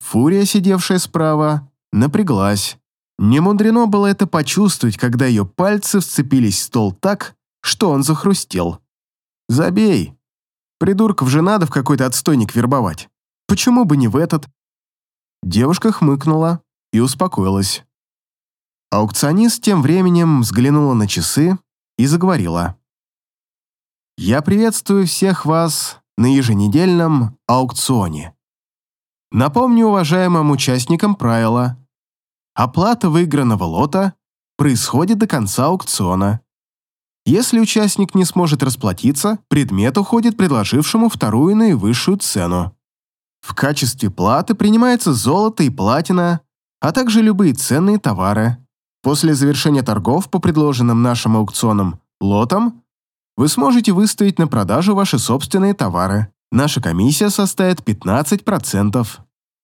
Фурия, сидевшая справа, напряглась. Не мудрено было это почувствовать, когда ее пальцы вцепились в стол так, что он захрустел. «Забей. Придурков же надо в какой-то отстойник вербовать. Почему бы не в этот?» Девушка хмыкнула и успокоилась. Аукционист тем временем взглянула на часы и заговорила. «Я приветствую всех вас на еженедельном аукционе. Напомню уважаемым участникам правила – Оплата выигранного лота происходит до конца аукциона. Если участник не сможет расплатиться, предмет уходит предложившему вторую наивысшую цену. В качестве платы принимается золото и платина, а также любые ценные товары. После завершения торгов по предложенным нашим аукционам лотам вы сможете выставить на продажу ваши собственные товары. Наша комиссия составит 15%.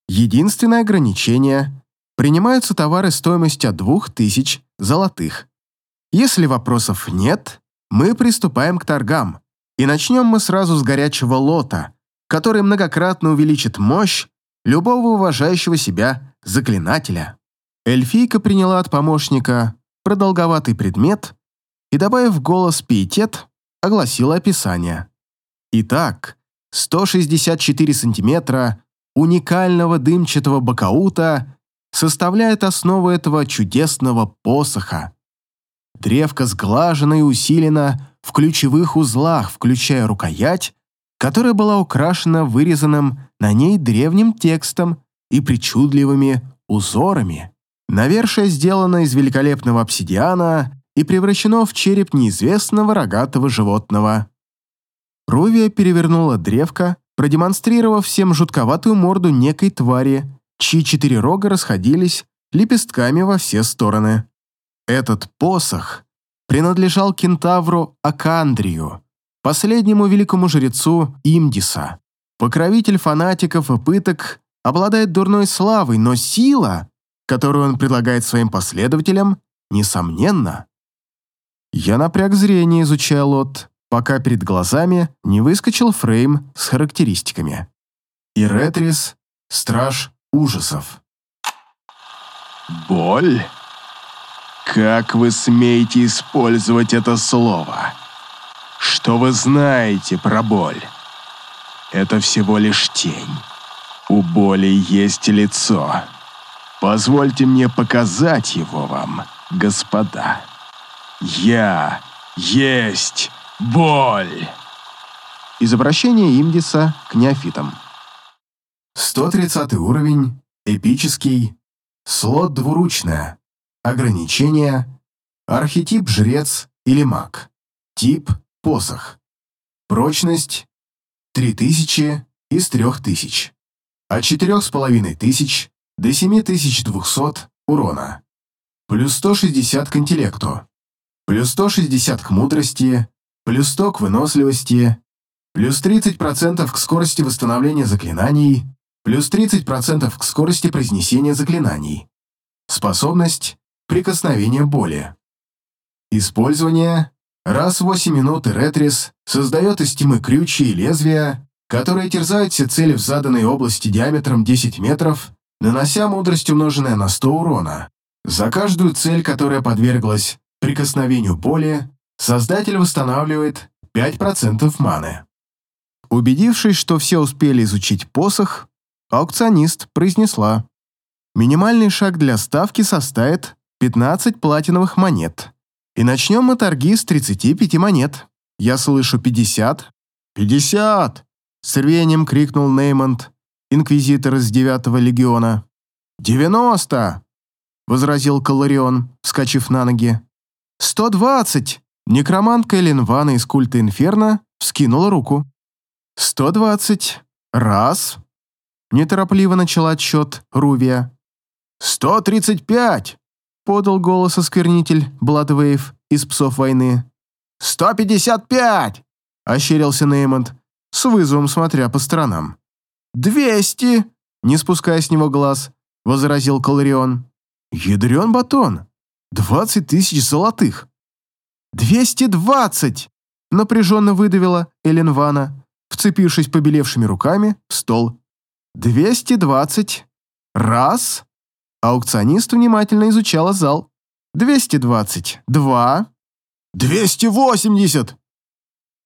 Единственное ограничение принимаются товары стоимостью от 2000 золотых. Если вопросов нет, мы приступаем к торгам. И начнем мы сразу с горячего лота, который многократно увеличит мощь любого уважающего себя заклинателя. Эльфийка приняла от помощника продолговатый предмет и, добавив голос пиетет, огласила описание. Итак, 164 сантиметра уникального дымчатого бакаута составляет основу этого чудесного посоха. Древко сглажено и усилено в ключевых узлах, включая рукоять, которая была украшена вырезанным на ней древним текстом и причудливыми узорами. Навершие сделано из великолепного обсидиана и превращено в череп неизвестного рогатого животного. Рувия перевернула древко, продемонстрировав всем жутковатую морду некой твари, чьи четыре рога расходились лепестками во все стороны. Этот посох принадлежал кентавру Акандрию, последнему великому жрецу Имдиса. Покровитель фанатиков и пыток обладает дурной славой, но сила, которую он предлагает своим последователям, несомненно. Я напряг зрение, изучая лот, пока перед глазами не выскочил фрейм с характеристиками. Иретрис, страж ужасов. Боль? Как вы смеете использовать это слово? Что вы знаете про боль? Это всего лишь тень. У боли есть лицо. Позвольте мне показать его вам, господа. Я есть боль. Из обращения Имдиса к неофитам. 130 уровень, эпический, слот двуручная, ограничение, архетип жрец или маг, тип посох, прочность 3000 из 3000, от 4500 до 7200 урона, плюс 160 к интеллекту, плюс 160 к мудрости, плюс 100 к выносливости, плюс 30% к скорости восстановления заклинаний, плюс 30% к скорости произнесения заклинаний. Способность прикосновение боли. Использование раз в 8 минут Ретрис создает из тьмы крючья и лезвия, которые терзают все цели в заданной области диаметром 10 метров, нанося мудрость, умноженная на 100 урона. За каждую цель, которая подверглась прикосновению боли, создатель восстанавливает 5% маны. Убедившись, что все успели изучить посох, аукционист произнесла. Минимальный шаг для ставки составит 15 платиновых монет. И начнем мы торги с 35 монет. Я слышу 50. 50! С рвением крикнул Неймонд, инквизитор из 9-го легиона. 90! возразил Каларион, вскочив на ноги. «120!» Некромантка Эленвана из культа Инферно вскинула руку. «Сто двадцать. Раз». Неторопливо начала отсчет Рувия. «Сто тридцать пять!» — подал голос осквернитель Бладвейв из «Псов войны». «Сто пятьдесят пять!» — ощерился Неймонд, с вызовом смотря по сторонам. «Двести!» — не спуская с него глаз, возразил Каларион. «Ядрен батон! Двадцать тысяч золотых!» «Двести двадцать!» — напряженно выдавила Эленвана, вцепившись побелевшими руками в стол. «Двести двадцать! Раз!» Аукционист внимательно изучала зал. «Двести двадцать! Два!» «Двести восемьдесят!»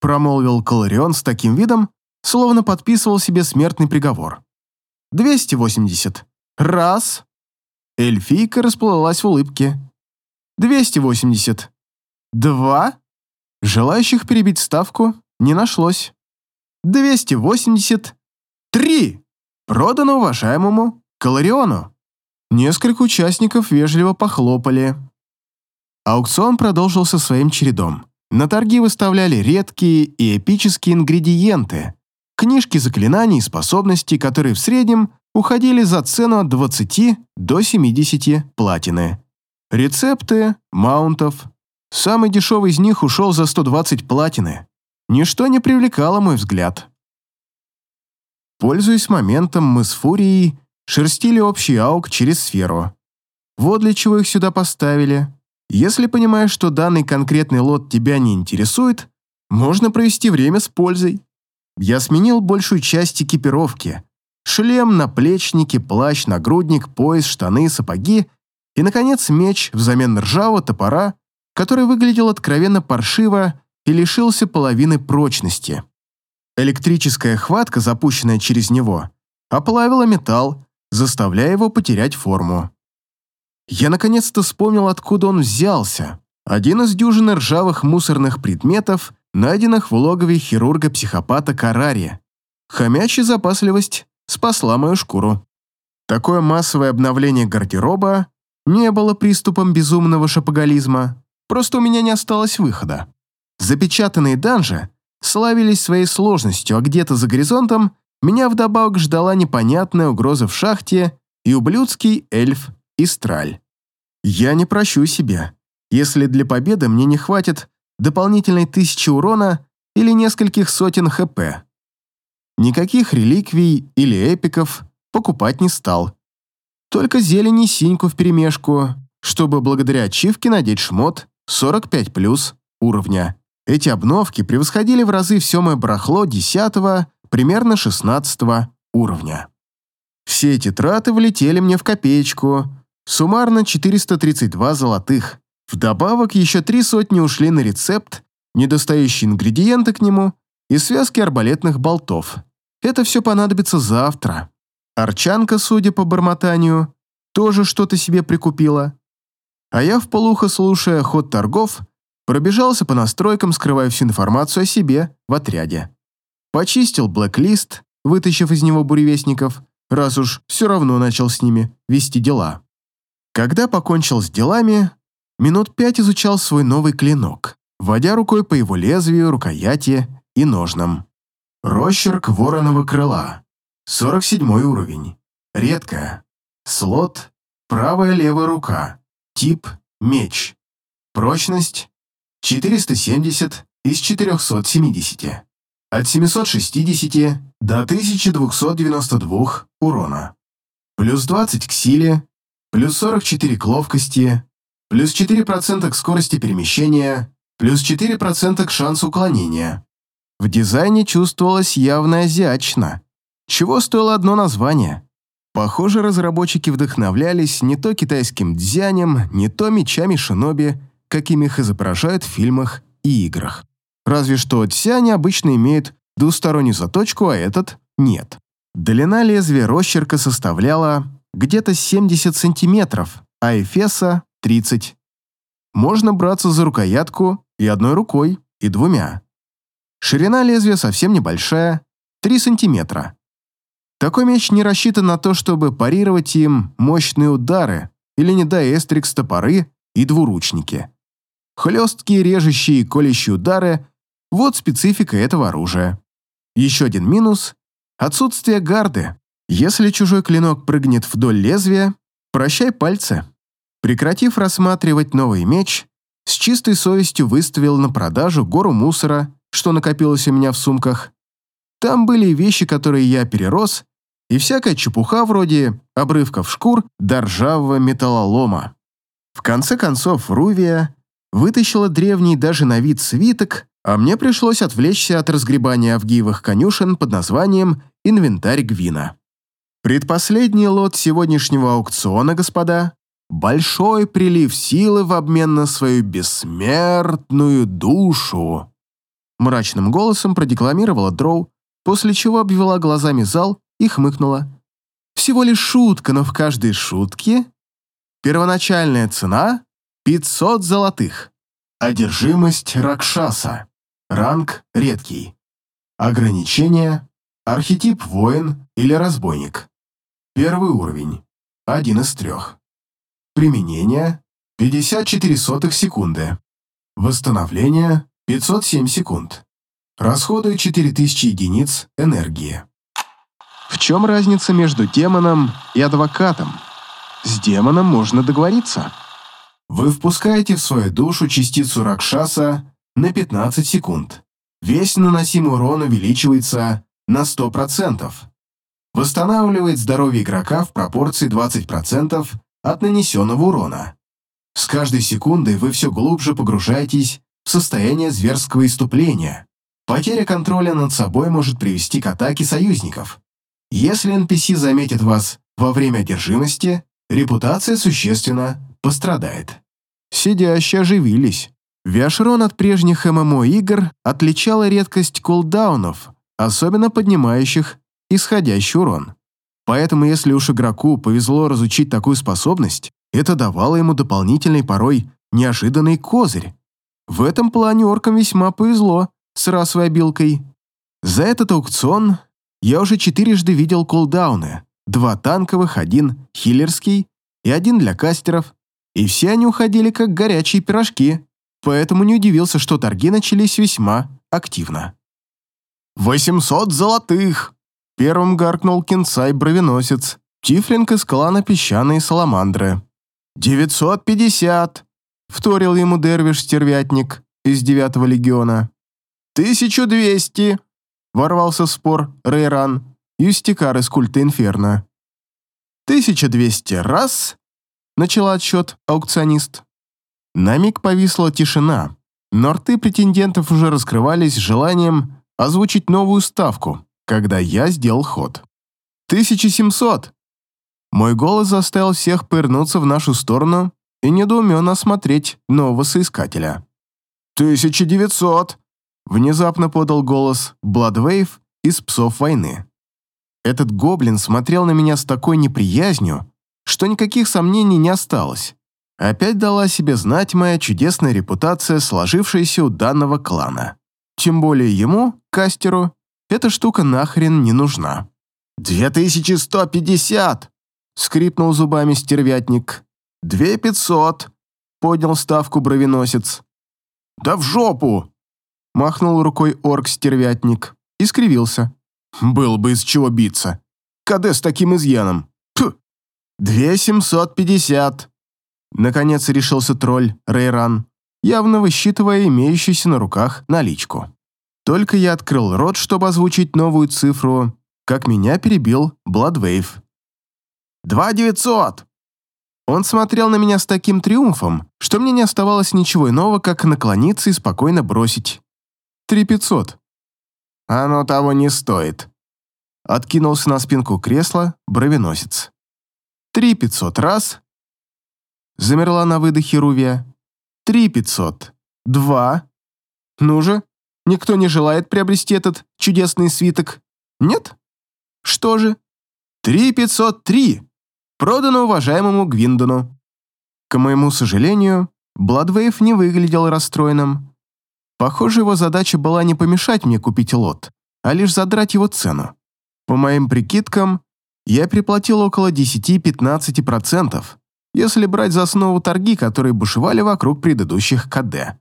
Промолвил Каларион с таким видом, словно подписывал себе смертный приговор. «Двести восемьдесят! Раз!» Эльфийка расплылась в улыбке. «Двести восемьдесят! Два. Желающих перебить ставку не нашлось. 283. Продано уважаемому Калариону. Несколько участников вежливо похлопали. Аукцион продолжился своим чередом. На торги выставляли редкие и эпические ингредиенты, книжки заклинаний и способностей, которые в среднем уходили за цену от 20 до 70 платины. Рецепты, маунтов, Самый дешевый из них ушел за 120 платины. Ничто не привлекало мой взгляд. Пользуясь моментом, мы с Фурией шерстили общий аук через сферу. Вот для чего их сюда поставили. Если понимаешь, что данный конкретный лот тебя не интересует, можно провести время с пользой. Я сменил большую часть экипировки. Шлем, наплечники, плащ, нагрудник, пояс, штаны, сапоги и, наконец, меч взамен ржавого топора который выглядел откровенно паршиво и лишился половины прочности. Электрическая хватка, запущенная через него, оплавила металл, заставляя его потерять форму. Я наконец-то вспомнил, откуда он взялся. Один из дюжины ржавых мусорных предметов, найденных в логове хирурга-психопата Карари. Хомячья запасливость спасла мою шкуру. Такое массовое обновление гардероба не было приступом безумного шапоголизма, просто у меня не осталось выхода. Запечатанные данжи славились своей сложностью, а где-то за горизонтом меня вдобавок ждала непонятная угроза в шахте и ублюдский эльф Истраль. Я не прощу себя, если для победы мне не хватит дополнительной тысячи урона или нескольких сотен хп. Никаких реликвий или эпиков покупать не стал. Только зелень и синьку вперемешку, чтобы благодаря ачивке надеть шмот 45 плюс уровня. Эти обновки превосходили в разы все мое барахло 10 примерно 16 уровня. Все эти траты влетели мне в копеечку, суммарно 432 золотых. Вдобавок еще три сотни ушли на рецепт, недостающие ингредиенты к нему и связки арбалетных болтов. Это все понадобится завтра. Арчанка, судя по бормотанию, тоже что-то себе прикупила. А я, в полухо слушая ход торгов, пробежался по настройкам, скрывая всю информацию о себе в отряде. Почистил блэк-лист, вытащив из него буревестников, раз уж все равно начал с ними вести дела. Когда покончил с делами, минут пять изучал свой новый клинок, водя рукой по его лезвию, рукояти и ножнам. Рощерк вороного крыла. 47 уровень. Редкая. Слот. Правая-левая рука. Тип – меч. Прочность – 470 из 470. От 760 до 1292 урона. Плюс 20 к силе, плюс 44 к ловкости, плюс 4% к скорости перемещения, плюс 4% к шансу уклонения. В дизайне чувствовалось явно азиачно. Чего стоило одно название? Похоже, разработчики вдохновлялись не то китайским дзянем, не то мечами шиноби, какими их изображают в фильмах и играх. Разве что дзянь обычно имеют двустороннюю заточку, а этот — нет. Длина лезвия росчерка составляла где-то 70 сантиметров, а эфеса — 30. Можно браться за рукоятку и одной рукой, и двумя. Ширина лезвия совсем небольшая — 3 сантиметра. Такой меч не рассчитан на то, чтобы парировать им мощные удары или, не дай эстрикс, топоры и двуручники. Хлесткие, режущие и колющие удары — вот специфика этого оружия. Еще один минус — отсутствие гарды. Если чужой клинок прыгнет вдоль лезвия, прощай пальцы. Прекратив рассматривать новый меч, с чистой совестью выставил на продажу гору мусора, что накопилось у меня в сумках, там были вещи, которые я перерос, и всякая чепуха вроде обрывков шкур до ржавого металлолома. В конце концов, Рувия вытащила древний даже на вид свиток, а мне пришлось отвлечься от разгребания авгиевых конюшен под названием «Инвентарь Гвина». Предпоследний лот сегодняшнего аукциона, господа, большой прилив силы в обмен на свою бессмертную душу. Мрачным голосом продекламировала Дроу, после чего обвела глазами зал и хмыкнула. Всего лишь шутка, но в каждой шутке первоначальная цена — 500 золотых. Одержимость Ракшаса. Ранг редкий. Ограничение — архетип воин или разбойник. Первый уровень. Один из трех. Применение — 54 сотых секунды. Восстановление — 507 секунд. Расходует 4000 единиц энергии. В чем разница между демоном и адвокатом? С демоном можно договориться. Вы впускаете в свою душу частицу Ракшаса на 15 секунд. Весь наносимый урон увеличивается на 100%. Восстанавливает здоровье игрока в пропорции 20% от нанесенного урона. С каждой секундой вы все глубже погружаетесь в состояние зверского иступления. Потеря контроля над собой может привести к атаке союзников. Если NPC заметит вас во время одержимости, репутация существенно пострадает. Сидящие оживились. Виашрон от прежних ММО-игр отличала редкость кулдаунов, особенно поднимающих исходящий урон. Поэтому если уж игроку повезло разучить такую способность, это давало ему дополнительный порой неожиданный козырь. В этом плане оркам весьма повезло, с расовой обилкой. За этот аукцион я уже четырежды видел колдауны, два танковых, один хиллерский и один для кастеров, и все они уходили как горячие пирожки, поэтому не удивился, что торги начались весьма активно. «Восемьсот золотых!» Первым гаркнул Кинцай-бровеносец, Тифлинг из клана песчаные саламандры. «Девятьсот пятьдесят!» — вторил ему Дервиш-стервятник из девятого легиона. «Тысячу двести!» — ворвался в спор Рейран, юстикар из культа Инферно. «Тысяча двести раз!» — начала отсчет аукционист. На миг повисла тишина, но рты претендентов уже раскрывались желанием озвучить новую ставку, когда я сделал ход. «Тысяча семьсот!» Мой голос заставил всех пырнуться в нашу сторону и недоуменно осмотреть нового соискателя. «Тысяча девятьсот!» Внезапно подал голос Бладвейв из «Псов войны». Этот гоблин смотрел на меня с такой неприязнью, что никаких сомнений не осталось. Опять дала себе знать моя чудесная репутация, сложившаяся у данного клана. Тем более ему, кастеру, эта штука нахрен не нужна. «Две тысячи сто пятьдесят!» — скрипнул зубами стервятник. «Две пятьсот!» — поднял ставку бровеносец. «Да в жопу!» — махнул рукой орк-стервятник и скривился. «Был бы из чего биться. КД с таким изъяном. Тьфу! Две семьсот пятьдесят!» Наконец решился тролль Рейран, явно высчитывая имеющуюся на руках наличку. Только я открыл рот, чтобы озвучить новую цифру, как меня перебил Бладвейв. «Два девятьсот!» Он смотрел на меня с таким триумфом, что мне не оставалось ничего иного, как наклониться и спокойно бросить. «Три пятьсот». «Оно того не стоит». Откинулся на спинку кресла бровеносец. «Три пятьсот раз». Замерла на выдохе Рувия. «Три пятьсот. Два. Ну же, Никто не желает приобрести этот чудесный свиток? Нет? Что же? 3503. Продано уважаемому Гвиндону. К моему сожалению, Бладвейв не выглядел расстроенным. Похоже, его задача была не помешать мне купить лот, а лишь задрать его цену. По моим прикидкам, я приплатил около 10-15%, если брать за основу торги, которые бушевали вокруг предыдущих КД.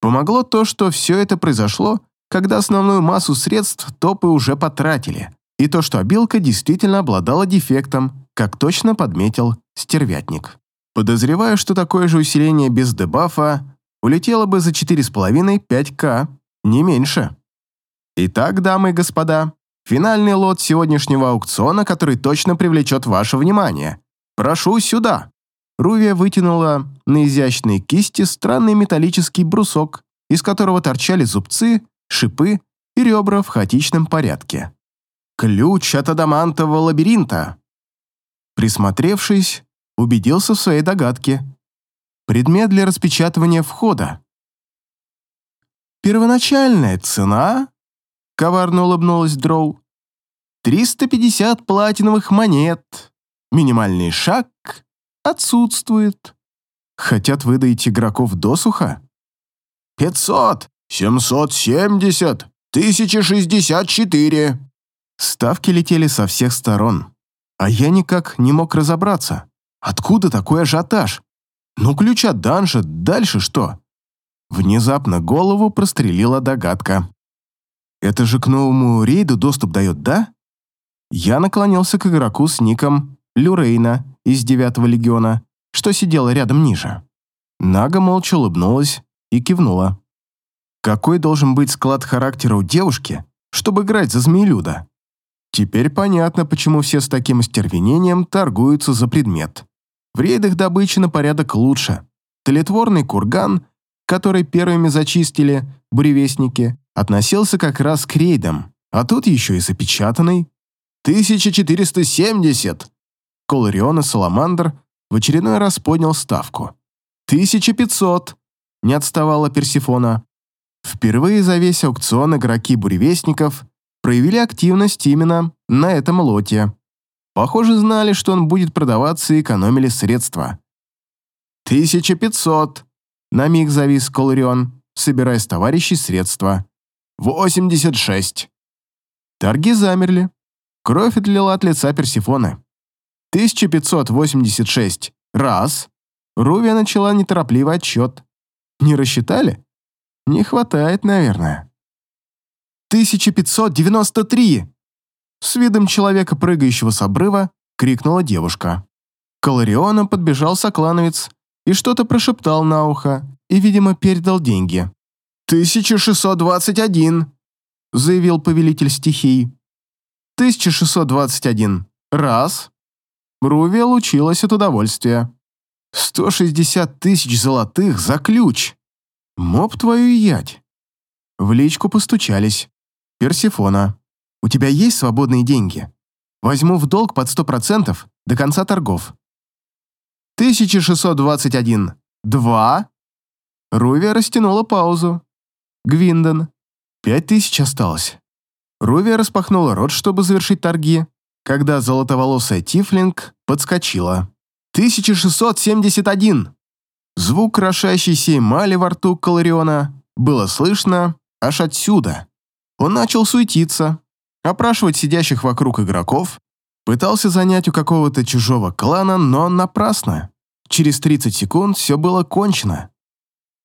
Помогло то, что все это произошло, когда основную массу средств топы уже потратили, и то, что обилка действительно обладала дефектом, как точно подметил стервятник. Подозреваю, что такое же усиление без дебафа улетело бы за 4,5-5к, не меньше. Итак, дамы и господа, финальный лот сегодняшнего аукциона, который точно привлечет ваше внимание. Прошу сюда. Рувия вытянула на изящной кисти странный металлический брусок, из которого торчали зубцы, шипы и ребра в хаотичном порядке. Ключ от адамантового лабиринта. Присмотревшись, убедился в своей догадке. Предмет для распечатывания входа. Первоначальная цена, коварно улыбнулась Дроу, 350 платиновых монет. Минимальный шаг отсутствует. Хотят выдать игроков досуха? Пятьсот, семьсот семьдесят, тысяча шестьдесят четыре. Ставки летели со всех сторон, а я никак не мог разобраться. Откуда такой ажиотаж? Ну, ключ от данжа, дальше что? Внезапно голову прострелила догадка. Это же к новому рейду доступ дает, да? Я наклонился к игроку с ником Люрейна из девятого легиона, что сидела рядом ниже. Нага молча улыбнулась и кивнула. Какой должен быть склад характера у девушки, чтобы играть за змеелюда? Теперь понятно, почему все с таким остервенением торгуются за предмет. В рейдах добыча на порядок лучше. Тлетворный курган, который первыми зачистили буревестники, относился как раз к рейдам, а тут еще и запечатанный. 1470! Колорион и Саламандр в очередной раз поднял ставку. «Тысяча пятьсот!» — не отставала Персифона. Впервые за весь аукцион игроки буревестников проявили активность именно на этом лоте. Похоже, знали, что он будет продаваться и экономили средства. «Тысяча пятьсот!» — на миг завис Колорион, собирая с товарищей средства. «Восемьдесят шесть!» Торги замерли. Кровь отлила от лица Персифоны. 1586. Раз. Рувия начала неторопливый отсчет. Не рассчитали? Не хватает, наверное. 1593. С видом человека, прыгающего с обрыва, крикнула девушка. К Калариона подбежал соклановец и что-то прошептал на ухо и, видимо, передал деньги. «1621», — заявил повелитель стихий. «1621. Раз». Рувия лучилась от удовольствия. «160 тысяч золотых за ключ! Моб твою ять!» В личку постучались. «Персифона, у тебя есть свободные деньги? Возьму в долг под сто процентов до конца торгов». 1621. Два. Рувия растянула паузу. Гвиндон. Пять тысяч осталось. Рувия распахнула рот, чтобы завершить торги, когда золотоволосая Тифлинг подскочила. 1671. Звук крошащейся эмали во рту Калариона было слышно аж отсюда. Он начал суетиться, опрашивать сидящих вокруг игроков, пытался занять у какого-то чужого клана, но напрасно. Через 30 секунд все было кончено.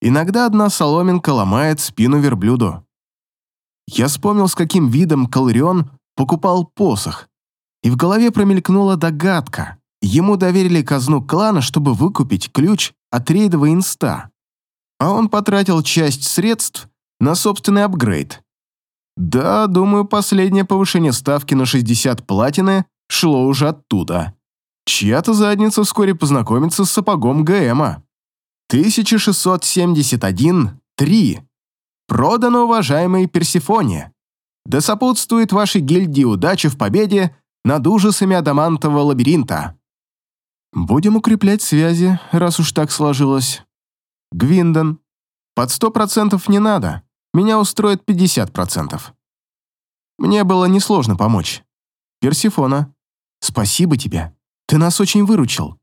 Иногда одна соломинка ломает спину верблюду. Я вспомнил, с каким видом Каларион покупал посох, и в голове промелькнула догадка. Ему доверили казну клана, чтобы выкупить ключ от рейдового инста, а он потратил часть средств на собственный апгрейд. Да, думаю, последнее повышение ставки на 60 платины шло уже оттуда. Чья-то задница вскоре познакомится с сапогом ГМа. 1671-3. Продано уважаемой Персифоне. Да сопутствует вашей гильдии удачи в победе над ужасами адамантового лабиринта. Будем укреплять связи, раз уж так сложилось. Гвиндон. Под сто процентов не надо. Меня устроит 50%. Мне было несложно помочь. Персифона. Спасибо тебе. Ты нас очень выручил.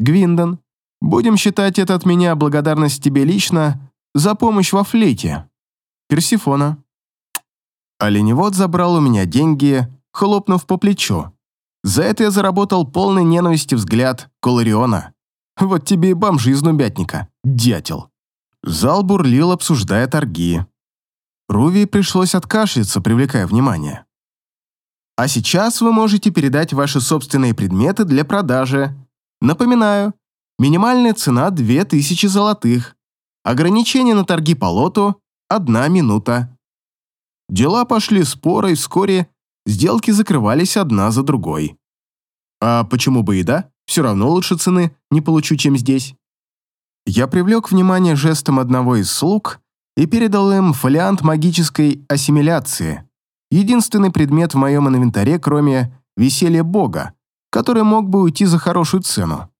Гвиндон. Будем считать это от меня благодарность тебе лично за помощь во флейте. Персифона. Оленевод забрал у меня деньги, хлопнув по плечу. За это я заработал полный ненависти взгляд Колориона. Вот тебе и бомжи из нубятника, дятел. Зал бурлил, обсуждая торги. Руви пришлось откашляться, привлекая внимание. А сейчас вы можете передать ваши собственные предметы для продажи. Напоминаю, минимальная цена 2000 золотых. Ограничение на торги по лоту – одна минута. Дела пошли споры, и вскоре сделки закрывались одна за другой. А почему бы и да? Все равно лучше цены не получу, чем здесь. Я привлек внимание жестом одного из слуг и передал им фолиант магической ассимиляции, единственный предмет в моем инвентаре, кроме веселья бога, который мог бы уйти за хорошую цену.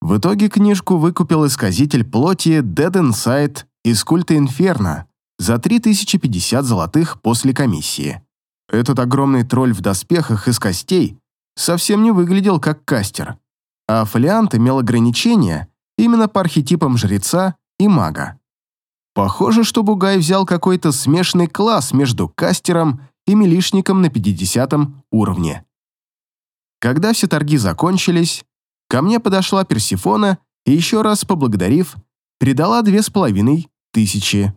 В итоге книжку выкупил исказитель плоти Dead Inside из культа Инферно за 3050 золотых после комиссии. Этот огромный тролль в доспехах из костей совсем не выглядел как кастер, а фолиант имел ограничения именно по архетипам жреца и мага. Похоже, что Бугай взял какой-то смешанный класс между кастером и милишником на 50 уровне. Когда все торги закончились, ко мне подошла Персифона и еще раз поблагодарив, передала две с половиной тысячи.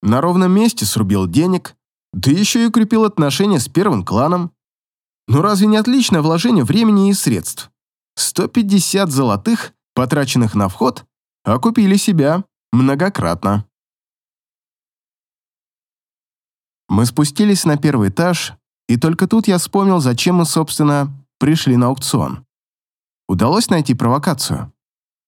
На ровном месте срубил денег, да еще и укрепил отношения с первым кланом. Ну разве не отличное вложение времени и средств? 150 золотых, потраченных на вход, окупили себя многократно. Мы спустились на первый этаж, и только тут я вспомнил, зачем мы, собственно, пришли на аукцион. Удалось найти провокацию?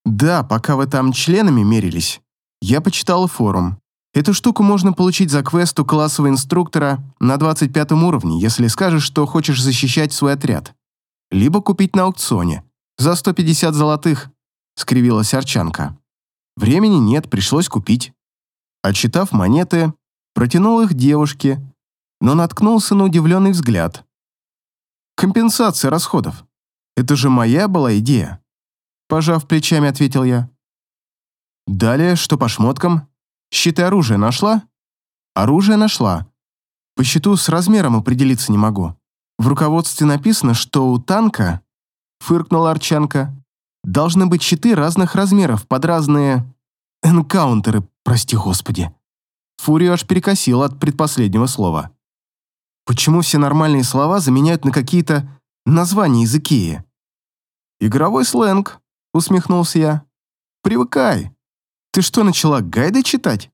Да, пока вы там членами мерились, я почитал форум. Эту штуку можно получить за квест у классового инструктора на 25 уровне, если скажешь, что хочешь защищать свой отряд. Либо купить на аукционе. За 150 золотых, скривилась Арчанка. Времени нет, пришлось купить. Отчитав монеты, протянул их девушке, но наткнулся на удивленный взгляд. «Компенсация расходов. Это же моя была идея», пожав плечами, ответил я. «Далее, что по шмоткам?» Щиты оружия нашла? Оружие нашла. По счету с размером определиться не могу. В руководстве написано, что у танка, фыркнула Арчанка, должны быть щиты разных размеров под разные энкаунтеры, прости господи. Фурию аж перекосил от предпоследнего слова. Почему все нормальные слова заменяют на какие-то названия из? Игровой сленг, усмехнулся я. Привыкай. Ты что, начала гайды читать?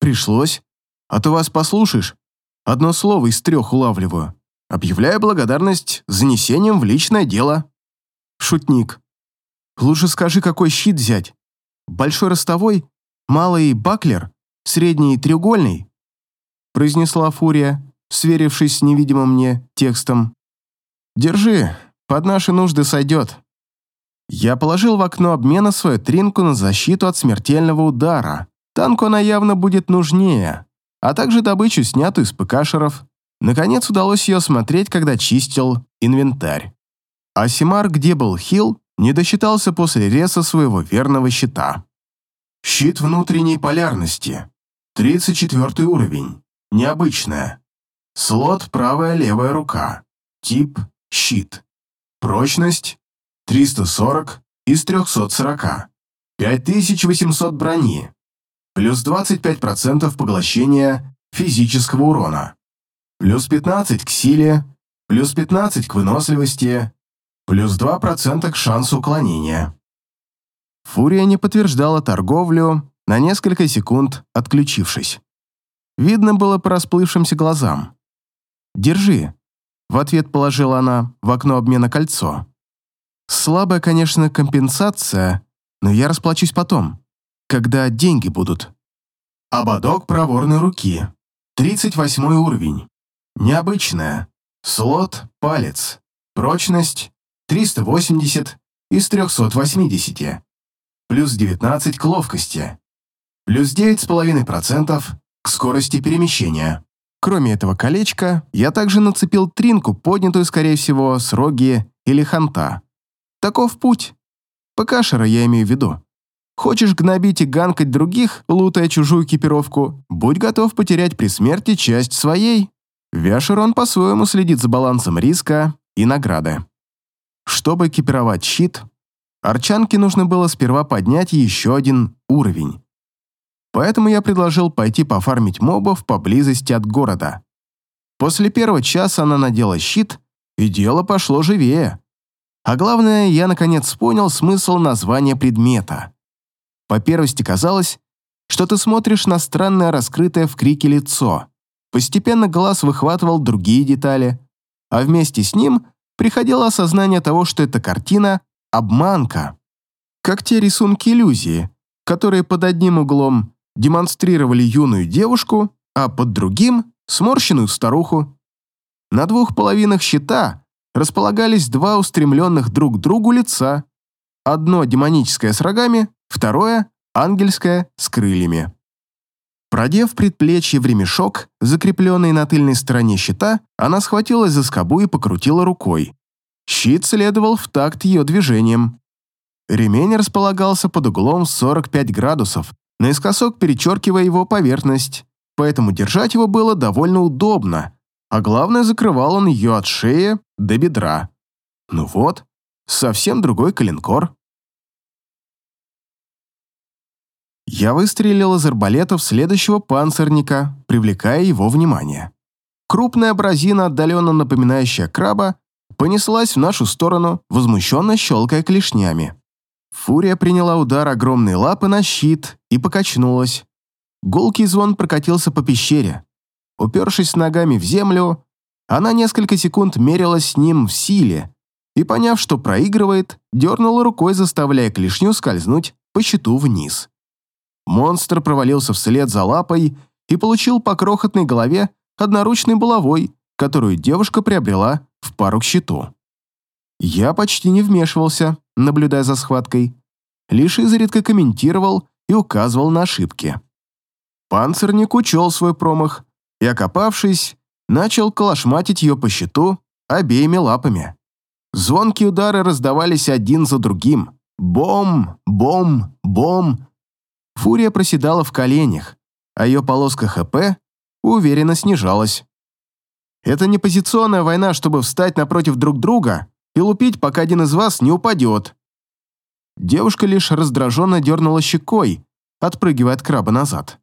Пришлось. А то вас послушаешь. Одно слово из трех улавливаю. Объявляю благодарность занесением в личное дело. Шутник. Лучше скажи, какой щит взять. Большой ростовой, малый баклер, средний треугольный, произнесла Фурия, сверившись с невидимым мне текстом. Держи, под наши нужды сойдет. Я положил в окно обмена свою тринку на защиту от смертельного удара. Танку она явно будет нужнее, а также добычу, снятую из ПКшеров. Наконец удалось ее смотреть, когда чистил инвентарь. Асимар, где был хил, не досчитался после реса своего верного щита. Щит внутренней полярности. 34 уровень. Необычная. Слот правая-левая рука. Тип щит. Прочность 340 из 340. 5800 брони. Плюс 25% поглощения физического урона. Плюс 15 к силе. Плюс 15 к выносливости. Плюс 2% к шансу уклонения. Фурия не подтверждала торговлю, на несколько секунд отключившись. Видно было по расплывшимся глазам. «Держи», — в ответ положила она в окно обмена кольцо. Слабая, конечно, компенсация, но я расплачусь потом, когда деньги будут. Ободок проворной руки. 38 уровень. Необычная. Слот палец. Прочность 380 из 380. Плюс 19 к ловкости. Плюс 9,5% к скорости перемещения. Кроме этого колечка, я также нацепил тринку, поднятую, скорее всего, с роги или ханта. Таков путь. ПКшера я имею в виду. Хочешь гнобить и ганкать других, лутая чужую экипировку, будь готов потерять при смерти часть своей. Вяшер он по-своему следит за балансом риска и награды. Чтобы экипировать щит, Арчанке нужно было сперва поднять еще один уровень. Поэтому я предложил пойти пофармить мобов поблизости от города. После первого часа она надела щит, и дело пошло живее. А главное, я наконец понял смысл названия предмета. По первости казалось, что ты смотришь на странное раскрытое в крике лицо. Постепенно глаз выхватывал другие детали, а вместе с ним приходило осознание того, что эта картина — обманка. Как те рисунки иллюзии, которые под одним углом демонстрировали юную девушку, а под другим — сморщенную старуху. На двух половинах щита располагались два устремленных друг к другу лица. Одно демоническое с рогами, второе ангельское с крыльями. Продев предплечье в ремешок, закрепленный на тыльной стороне щита, она схватилась за скобу и покрутила рукой. Щит следовал в такт ее движением. Ремень располагался под углом 45 градусов, наискосок перечеркивая его поверхность, поэтому держать его было довольно удобно, а главное, закрывал он ее от шеи до бедра. Ну вот, совсем другой коленкор. Я выстрелил из арбалета в следующего панцирника, привлекая его внимание. Крупная бразина, отдаленно напоминающая краба, понеслась в нашу сторону, возмущенно щелкая клешнями. Фурия приняла удар огромной лапы на щит и покачнулась. Гулкий звон прокатился по пещере. Упершись ногами в землю, она несколько секунд мерилась с ним в силе и, поняв, что проигрывает, дернула рукой, заставляя клешню скользнуть по щиту вниз. Монстр провалился вслед за лапой и получил по крохотной голове одноручной булавой, которую девушка приобрела в пару к щиту. Я почти не вмешивался, наблюдая за схваткой, лишь изредка комментировал и указывал на ошибки. Панцирник учел свой промах и, окопавшись, начал колошматить ее по щиту обеими лапами. Звонкие удары раздавались один за другим. Бом, бом, бом. Фурия проседала в коленях, а ее полоска ХП уверенно снижалась. Это не позиционная война, чтобы встать напротив друг друга и лупить, пока один из вас не упадет». Девушка лишь раздраженно дернула щекой, отпрыгивая от краба назад.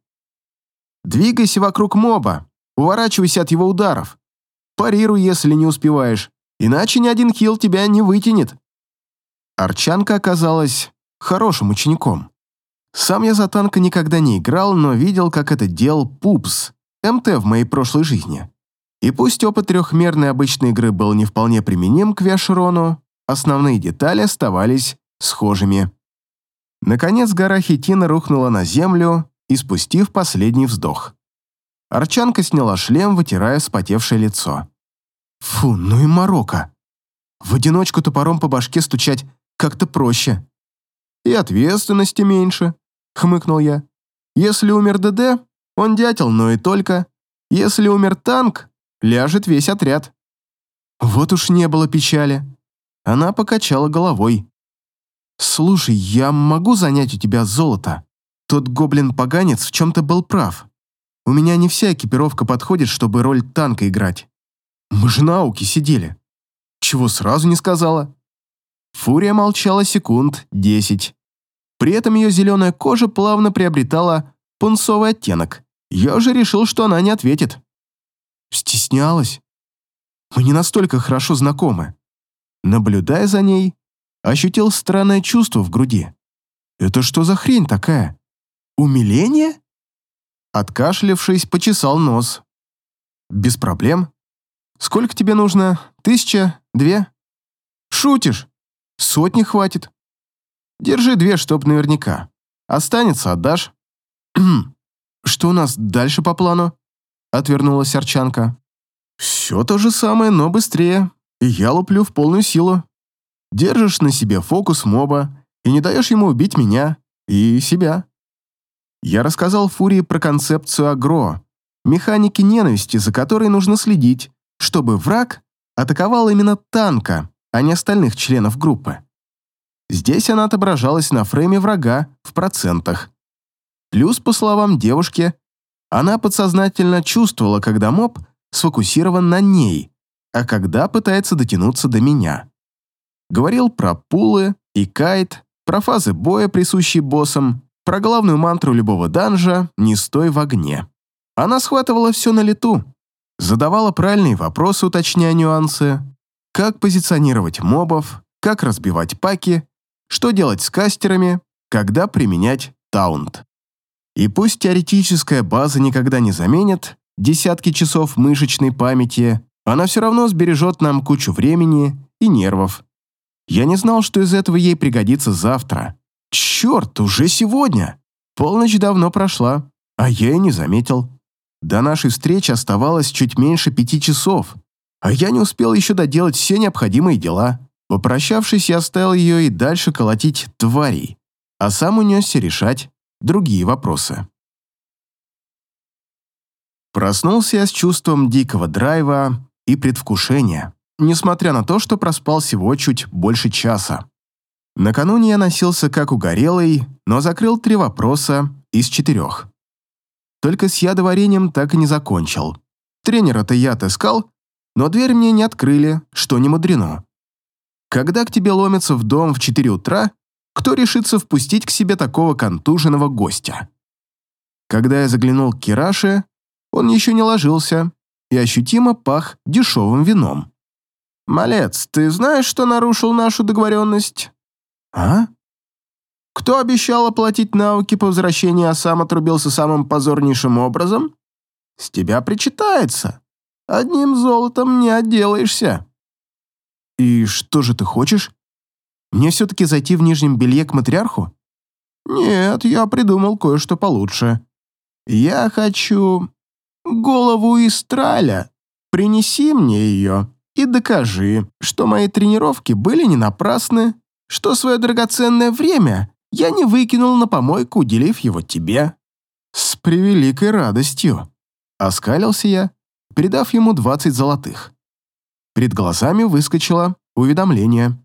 «Двигайся вокруг моба, уворачивайся от его ударов. Парируй, если не успеваешь, иначе ни один хил тебя не вытянет». Арчанка оказалась хорошим учеником. Сам я за танка никогда не играл, но видел, как это делал Пупс, МТ в моей прошлой жизни. И пусть опыт трехмерной обычной игры был не вполне применим к Виашрону, основные детали оставались схожими. Наконец гора Хитина рухнула на землю, испустив последний вздох. Арчанка сняла шлем, вытирая вспотевшее лицо. Фу, ну и морока. В одиночку топором по башке стучать как-то проще. И ответственности меньше, хмыкнул я. Если умер ДД, он дятел, но и только. Если умер танк, ляжет весь отряд. Вот уж не было печали. Она покачала головой. «Слушай, я могу занять у тебя золото? Тот гоблин-поганец в чем-то был прав. У меня не вся экипировка подходит, чтобы роль танка играть. Мы же на ауке сидели. Чего сразу не сказала?» Фурия молчала секунд десять. При этом ее зеленая кожа плавно приобретала пунцовый оттенок. Я уже решил, что она не ответит. Стеснялась. Мы не настолько хорошо знакомы. Наблюдая за ней, ощутил странное чувство в груди. Это что за хрень такая? Умиление? Откашлявшись, почесал нос. Без проблем. Сколько тебе нужно? Тысяча? Две? Шутишь? Сотни хватит. Держи две, чтоб наверняка. Останется, отдашь. <clears throat> Что у нас дальше по плану? Отвернулась Арчанка. Все то же самое, но быстрее. И я луплю в полную силу. Держишь на себе фокус моба и не даешь ему убить меня и себя. Я рассказал Фурии про концепцию агро, механики ненависти, за которой нужно следить, чтобы враг атаковал именно танка, а не остальных членов группы. Здесь она отображалась на фрейме врага в процентах. Плюс, по словам девушки, она подсознательно чувствовала, когда моб сфокусирован на ней, а когда пытается дотянуться до меня. Говорил про пулы и кайт, про фазы боя, присущие боссам, про главную мантру любого данжа «Не стой в огне». Она схватывала все на лету, задавала правильные вопросы, уточняя нюансы, как позиционировать мобов, как разбивать паки, что делать с кастерами, когда применять таунт. И пусть теоретическая база никогда не заменит десятки часов мышечной памяти, она все равно сбережет нам кучу времени и нервов. Я не знал, что из этого ей пригодится завтра. Черт, уже сегодня. Полночь давно прошла, а я и не заметил. До нашей встречи оставалось чуть меньше пяти часов, а я не успел еще доделать все необходимые дела. Попрощавшись, я оставил ее и дальше колотить тварей, а сам унесся решать другие вопросы. Проснулся я с чувством дикого драйва и предвкушения, несмотря на то, что проспал всего чуть больше часа. Накануне я носился как угорелый, но закрыл три вопроса из четырех. Только с ядоварением так и не закончил. Тренера-то я отыскал, но дверь мне не открыли, что не мудрено. Когда к тебе ломятся в дом в 4 утра, кто решится впустить к себе такого контуженного гостя? Когда я заглянул к Кираше, он еще не ложился и ощутимо пах дешевым вином. «Малец, ты знаешь, что нарушил нашу договоренность?» «А?» «Кто обещал оплатить науки по возвращении, а сам отрубился самым позорнейшим образом?» «С тебя причитается. Одним золотом не отделаешься». «И что же ты хочешь? Мне все-таки зайти в нижнем белье к матриарху?» «Нет, я придумал кое-что получше. Я хочу голову Истраля. Принеси мне ее и докажи, что мои тренировки были не напрасны, что свое драгоценное время я не выкинул на помойку, уделив его тебе». «С превеликой радостью», — оскалился я, передав ему двадцать золотых. Перед глазами выскочило уведомление.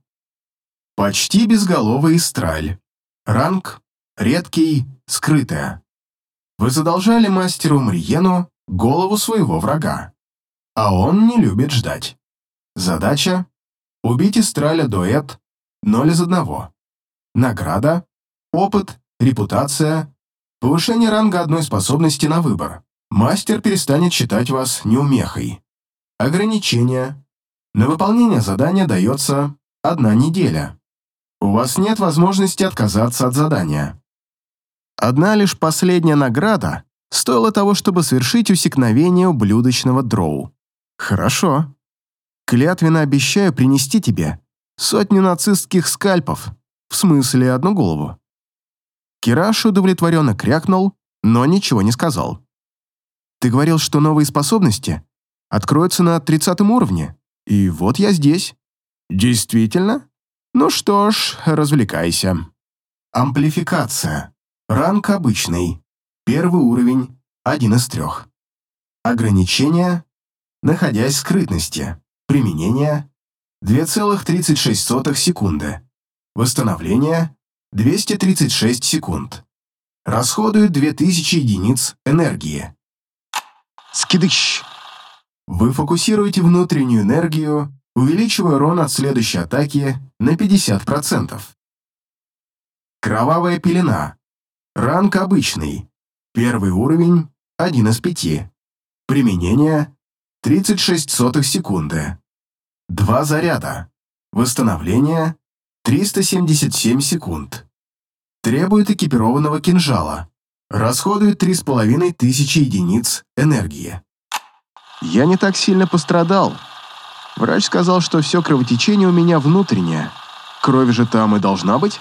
«Почти безголовый страль. Ранг редкий, скрытая. Вы задолжали мастеру Мриену голову своего врага. а он не любит ждать. Задача – убить Истраля дуэт 0 из 1. Награда – опыт, репутация, повышение ранга одной способности на выбор. Мастер перестанет считать вас неумехой. Ограничение. На выполнение задания дается одна неделя. У вас нет возможности отказаться от задания. Одна лишь последняя награда стоила того, чтобы совершить усекновение ублюдочного дроу. Хорошо. Клятвенно обещаю принести тебе сотню нацистских скальпов, в смысле одну голову. Кираш удовлетворенно крякнул, но ничего не сказал. Ты говорил, что новые способности откроются на тридцатом уровне, и вот я здесь. Действительно? Ну что ж, развлекайся. Амплификация. Ранг обычный. Первый уровень, один из трех. Ограничение, находясь в скрытности. Применение 2,36 секунды. Восстановление 236 секунд. Расходует 2000 единиц энергии. Скидыщ. Вы фокусируете внутреннюю энергию, увеличивая урон от следующей атаки на 50%. Кровавая пелена. Ранг обычный. Первый уровень – 1 из 5. Применение – 36 сотых секунды. Два заряда. Восстановление – 377 секунд. Требует экипированного кинжала. Расходует 3500 единиц энергии. Я не так сильно пострадал. Врач сказал, что все кровотечение у меня внутреннее. Кровь же там и должна быть.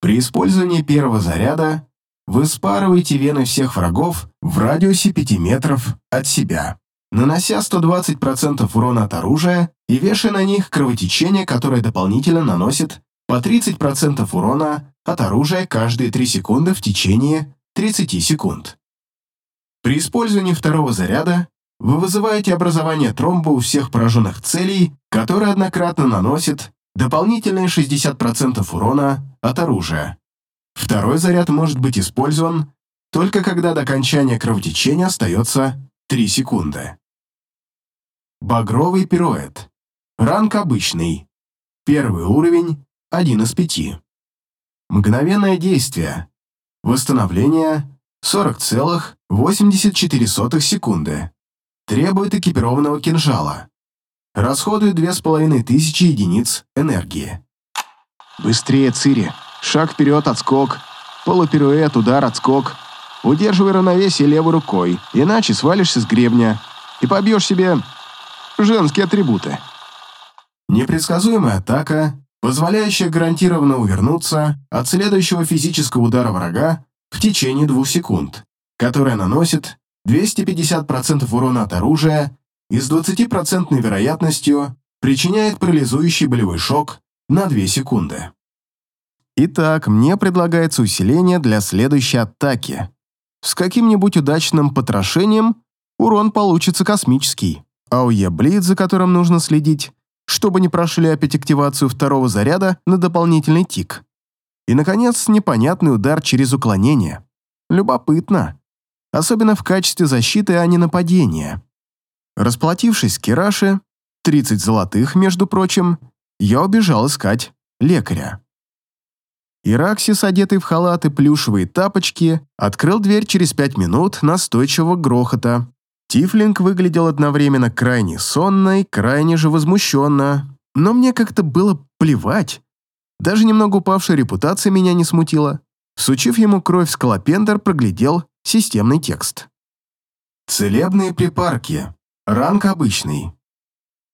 При использовании первого заряда вы спарываете вены всех врагов в радиусе 5 метров от себя, нанося 120% урона от оружия и вешая на них кровотечение, которое дополнительно наносит по 30% урона от оружия каждые 3 секунды в течение 30 секунд. При использовании второго заряда вы вызываете образование тромба у всех пораженных целей, которые однократно наносит дополнительные 60% урона от оружия. Второй заряд может быть использован только когда до окончания кровотечения остается 3 секунды. Багровый пируэт. Ранг обычный. Первый уровень – 1 из 5. Мгновенное действие. Восстановление 40,84 секунды. Требует экипированного кинжала. Расходует 2500 единиц энергии. Быстрее, Цири. Шаг вперед, отскок. Полупируэт, удар, отскок. Удерживай равновесие левой рукой, иначе свалишься с гребня и побьешь себе женские атрибуты. Непредсказуемая атака, позволяющая гарантированно увернуться от следующего физического удара врага в течение двух секунд, которая наносит 250% урона от оружия и с 20% вероятностью причиняет парализующий болевой шок на 2 секунды. Итак, мне предлагается усиление для следующей атаки. С каким-нибудь удачным потрошением урон получится космический. АОЕ Блиц, за которым нужно следить, чтобы не прошляпить активацию второго заряда на дополнительный тик. И, наконец, непонятный удар через уклонение. Любопытно. Особенно в качестве защиты, а не нападения. Расплатившись Кираше, 30 золотых, между прочим, я убежал искать лекаря. Ираксис, одетый в халат и плюшевые тапочки, открыл дверь через пять минут настойчивого грохота. Тифлинг выглядел одновременно крайне сонно и крайне же возмущенно, но мне как-то было плевать. Даже немного упавшая репутация меня не смутила. Сучив ему кровь, скалопендр проглядел системный текст. Целебные припарки. Ранг обычный.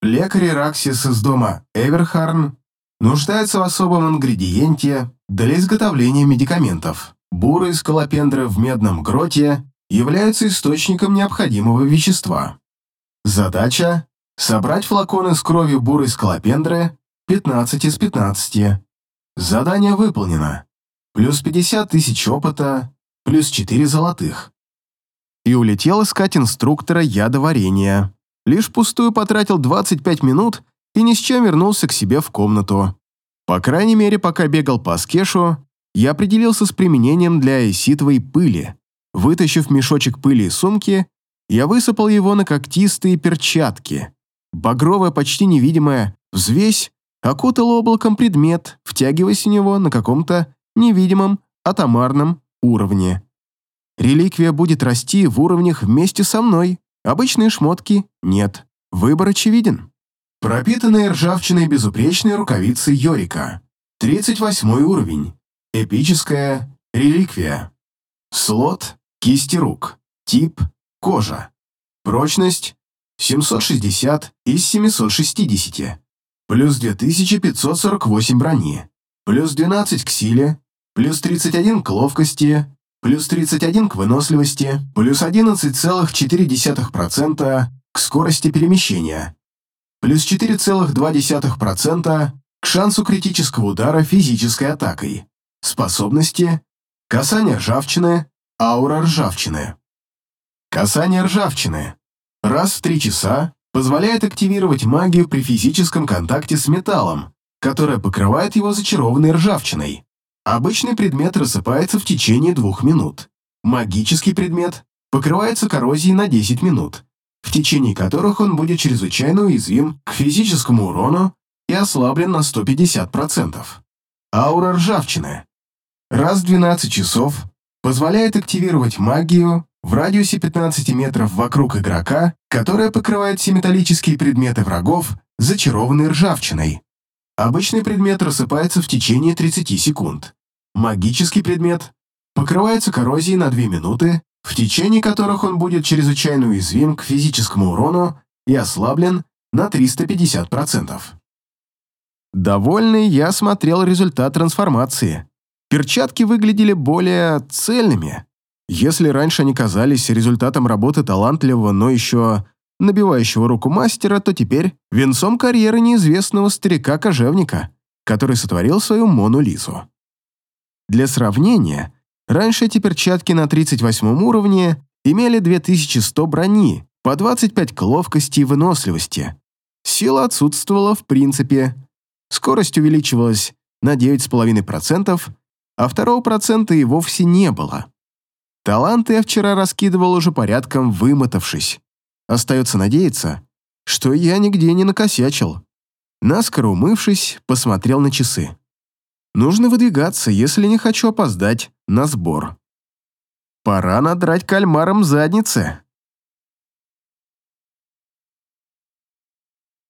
Лекарь Ираксис из дома Эверхарн нуждается в особом ингредиенте для изготовления медикаментов. Буры скалопендры в медном гроте являются источником необходимого вещества. Задача – собрать флаконы с кровью бурой скалопендры 15 из 15. Задание выполнено. Плюс 50 тысяч опыта, плюс 4 золотых. И улетел искать инструктора ядоварения. Лишь пустую потратил 25 минут и ни с чем вернулся к себе в комнату. По крайней мере, пока бегал по скешу, я определился с применением для эситовой пыли. Вытащив мешочек пыли из сумки, я высыпал его на когтистые перчатки. Багровая, почти невидимая взвесь окутала облаком предмет, втягиваясь в него на каком-то невидимом атомарном уровне. Реликвия будет расти в уровнях вместе со мной. Обычные шмотки нет. Выбор очевиден. Пропитанные ржавчиной безупречные рукавицы Йорика. 38 уровень. Эпическая реликвия. Слот кисти рук. Тип кожа. Прочность 760 из 760. Плюс 2548 брони. Плюс 12 к силе. Плюс 31 к ловкости. Плюс 31 к выносливости. Плюс 11,4% к скорости перемещения. Плюс 4,2% к шансу критического удара физической атакой. Способности. Касание ржавчины. Аура ржавчины. Касание ржавчины. Раз в три часа позволяет активировать магию при физическом контакте с металлом, которая покрывает его зачарованной ржавчиной. Обычный предмет рассыпается в течение двух минут. Магический предмет покрывается коррозией на 10 минут, в течение которых он будет чрезвычайно уязвим к физическому урону и ослаблен на 150%. Аура ржавчины. Раз в 12 часов позволяет активировать магию в радиусе 15 метров вокруг игрока, которая покрывает все металлические предметы врагов, зачарованной ржавчиной. Обычный предмет рассыпается в течение 30 секунд. Магический предмет покрывается коррозией на 2 минуты, в течение которых он будет чрезвычайно уязвим к физическому урону и ослаблен на 350%. Довольный, я смотрел результат трансформации. Перчатки выглядели более цельными. Если раньше они казались результатом работы талантливого, но еще набивающего руку мастера, то теперь венцом карьеры неизвестного старика-кожевника, который сотворил свою Мону Лизу. Для сравнения, раньше эти перчатки на 38 уровне имели 2100 брони, по 25 к ловкости и выносливости. Сила отсутствовала в принципе. Скорость увеличивалась на 9,5%, а второго процента и вовсе не было. Таланты я вчера раскидывал уже порядком вымотавшись. Остается надеяться, что я нигде не накосячил. Наскоро умывшись, посмотрел на часы. Нужно выдвигаться, если не хочу опоздать на сбор. Пора надрать кальмаром задницы.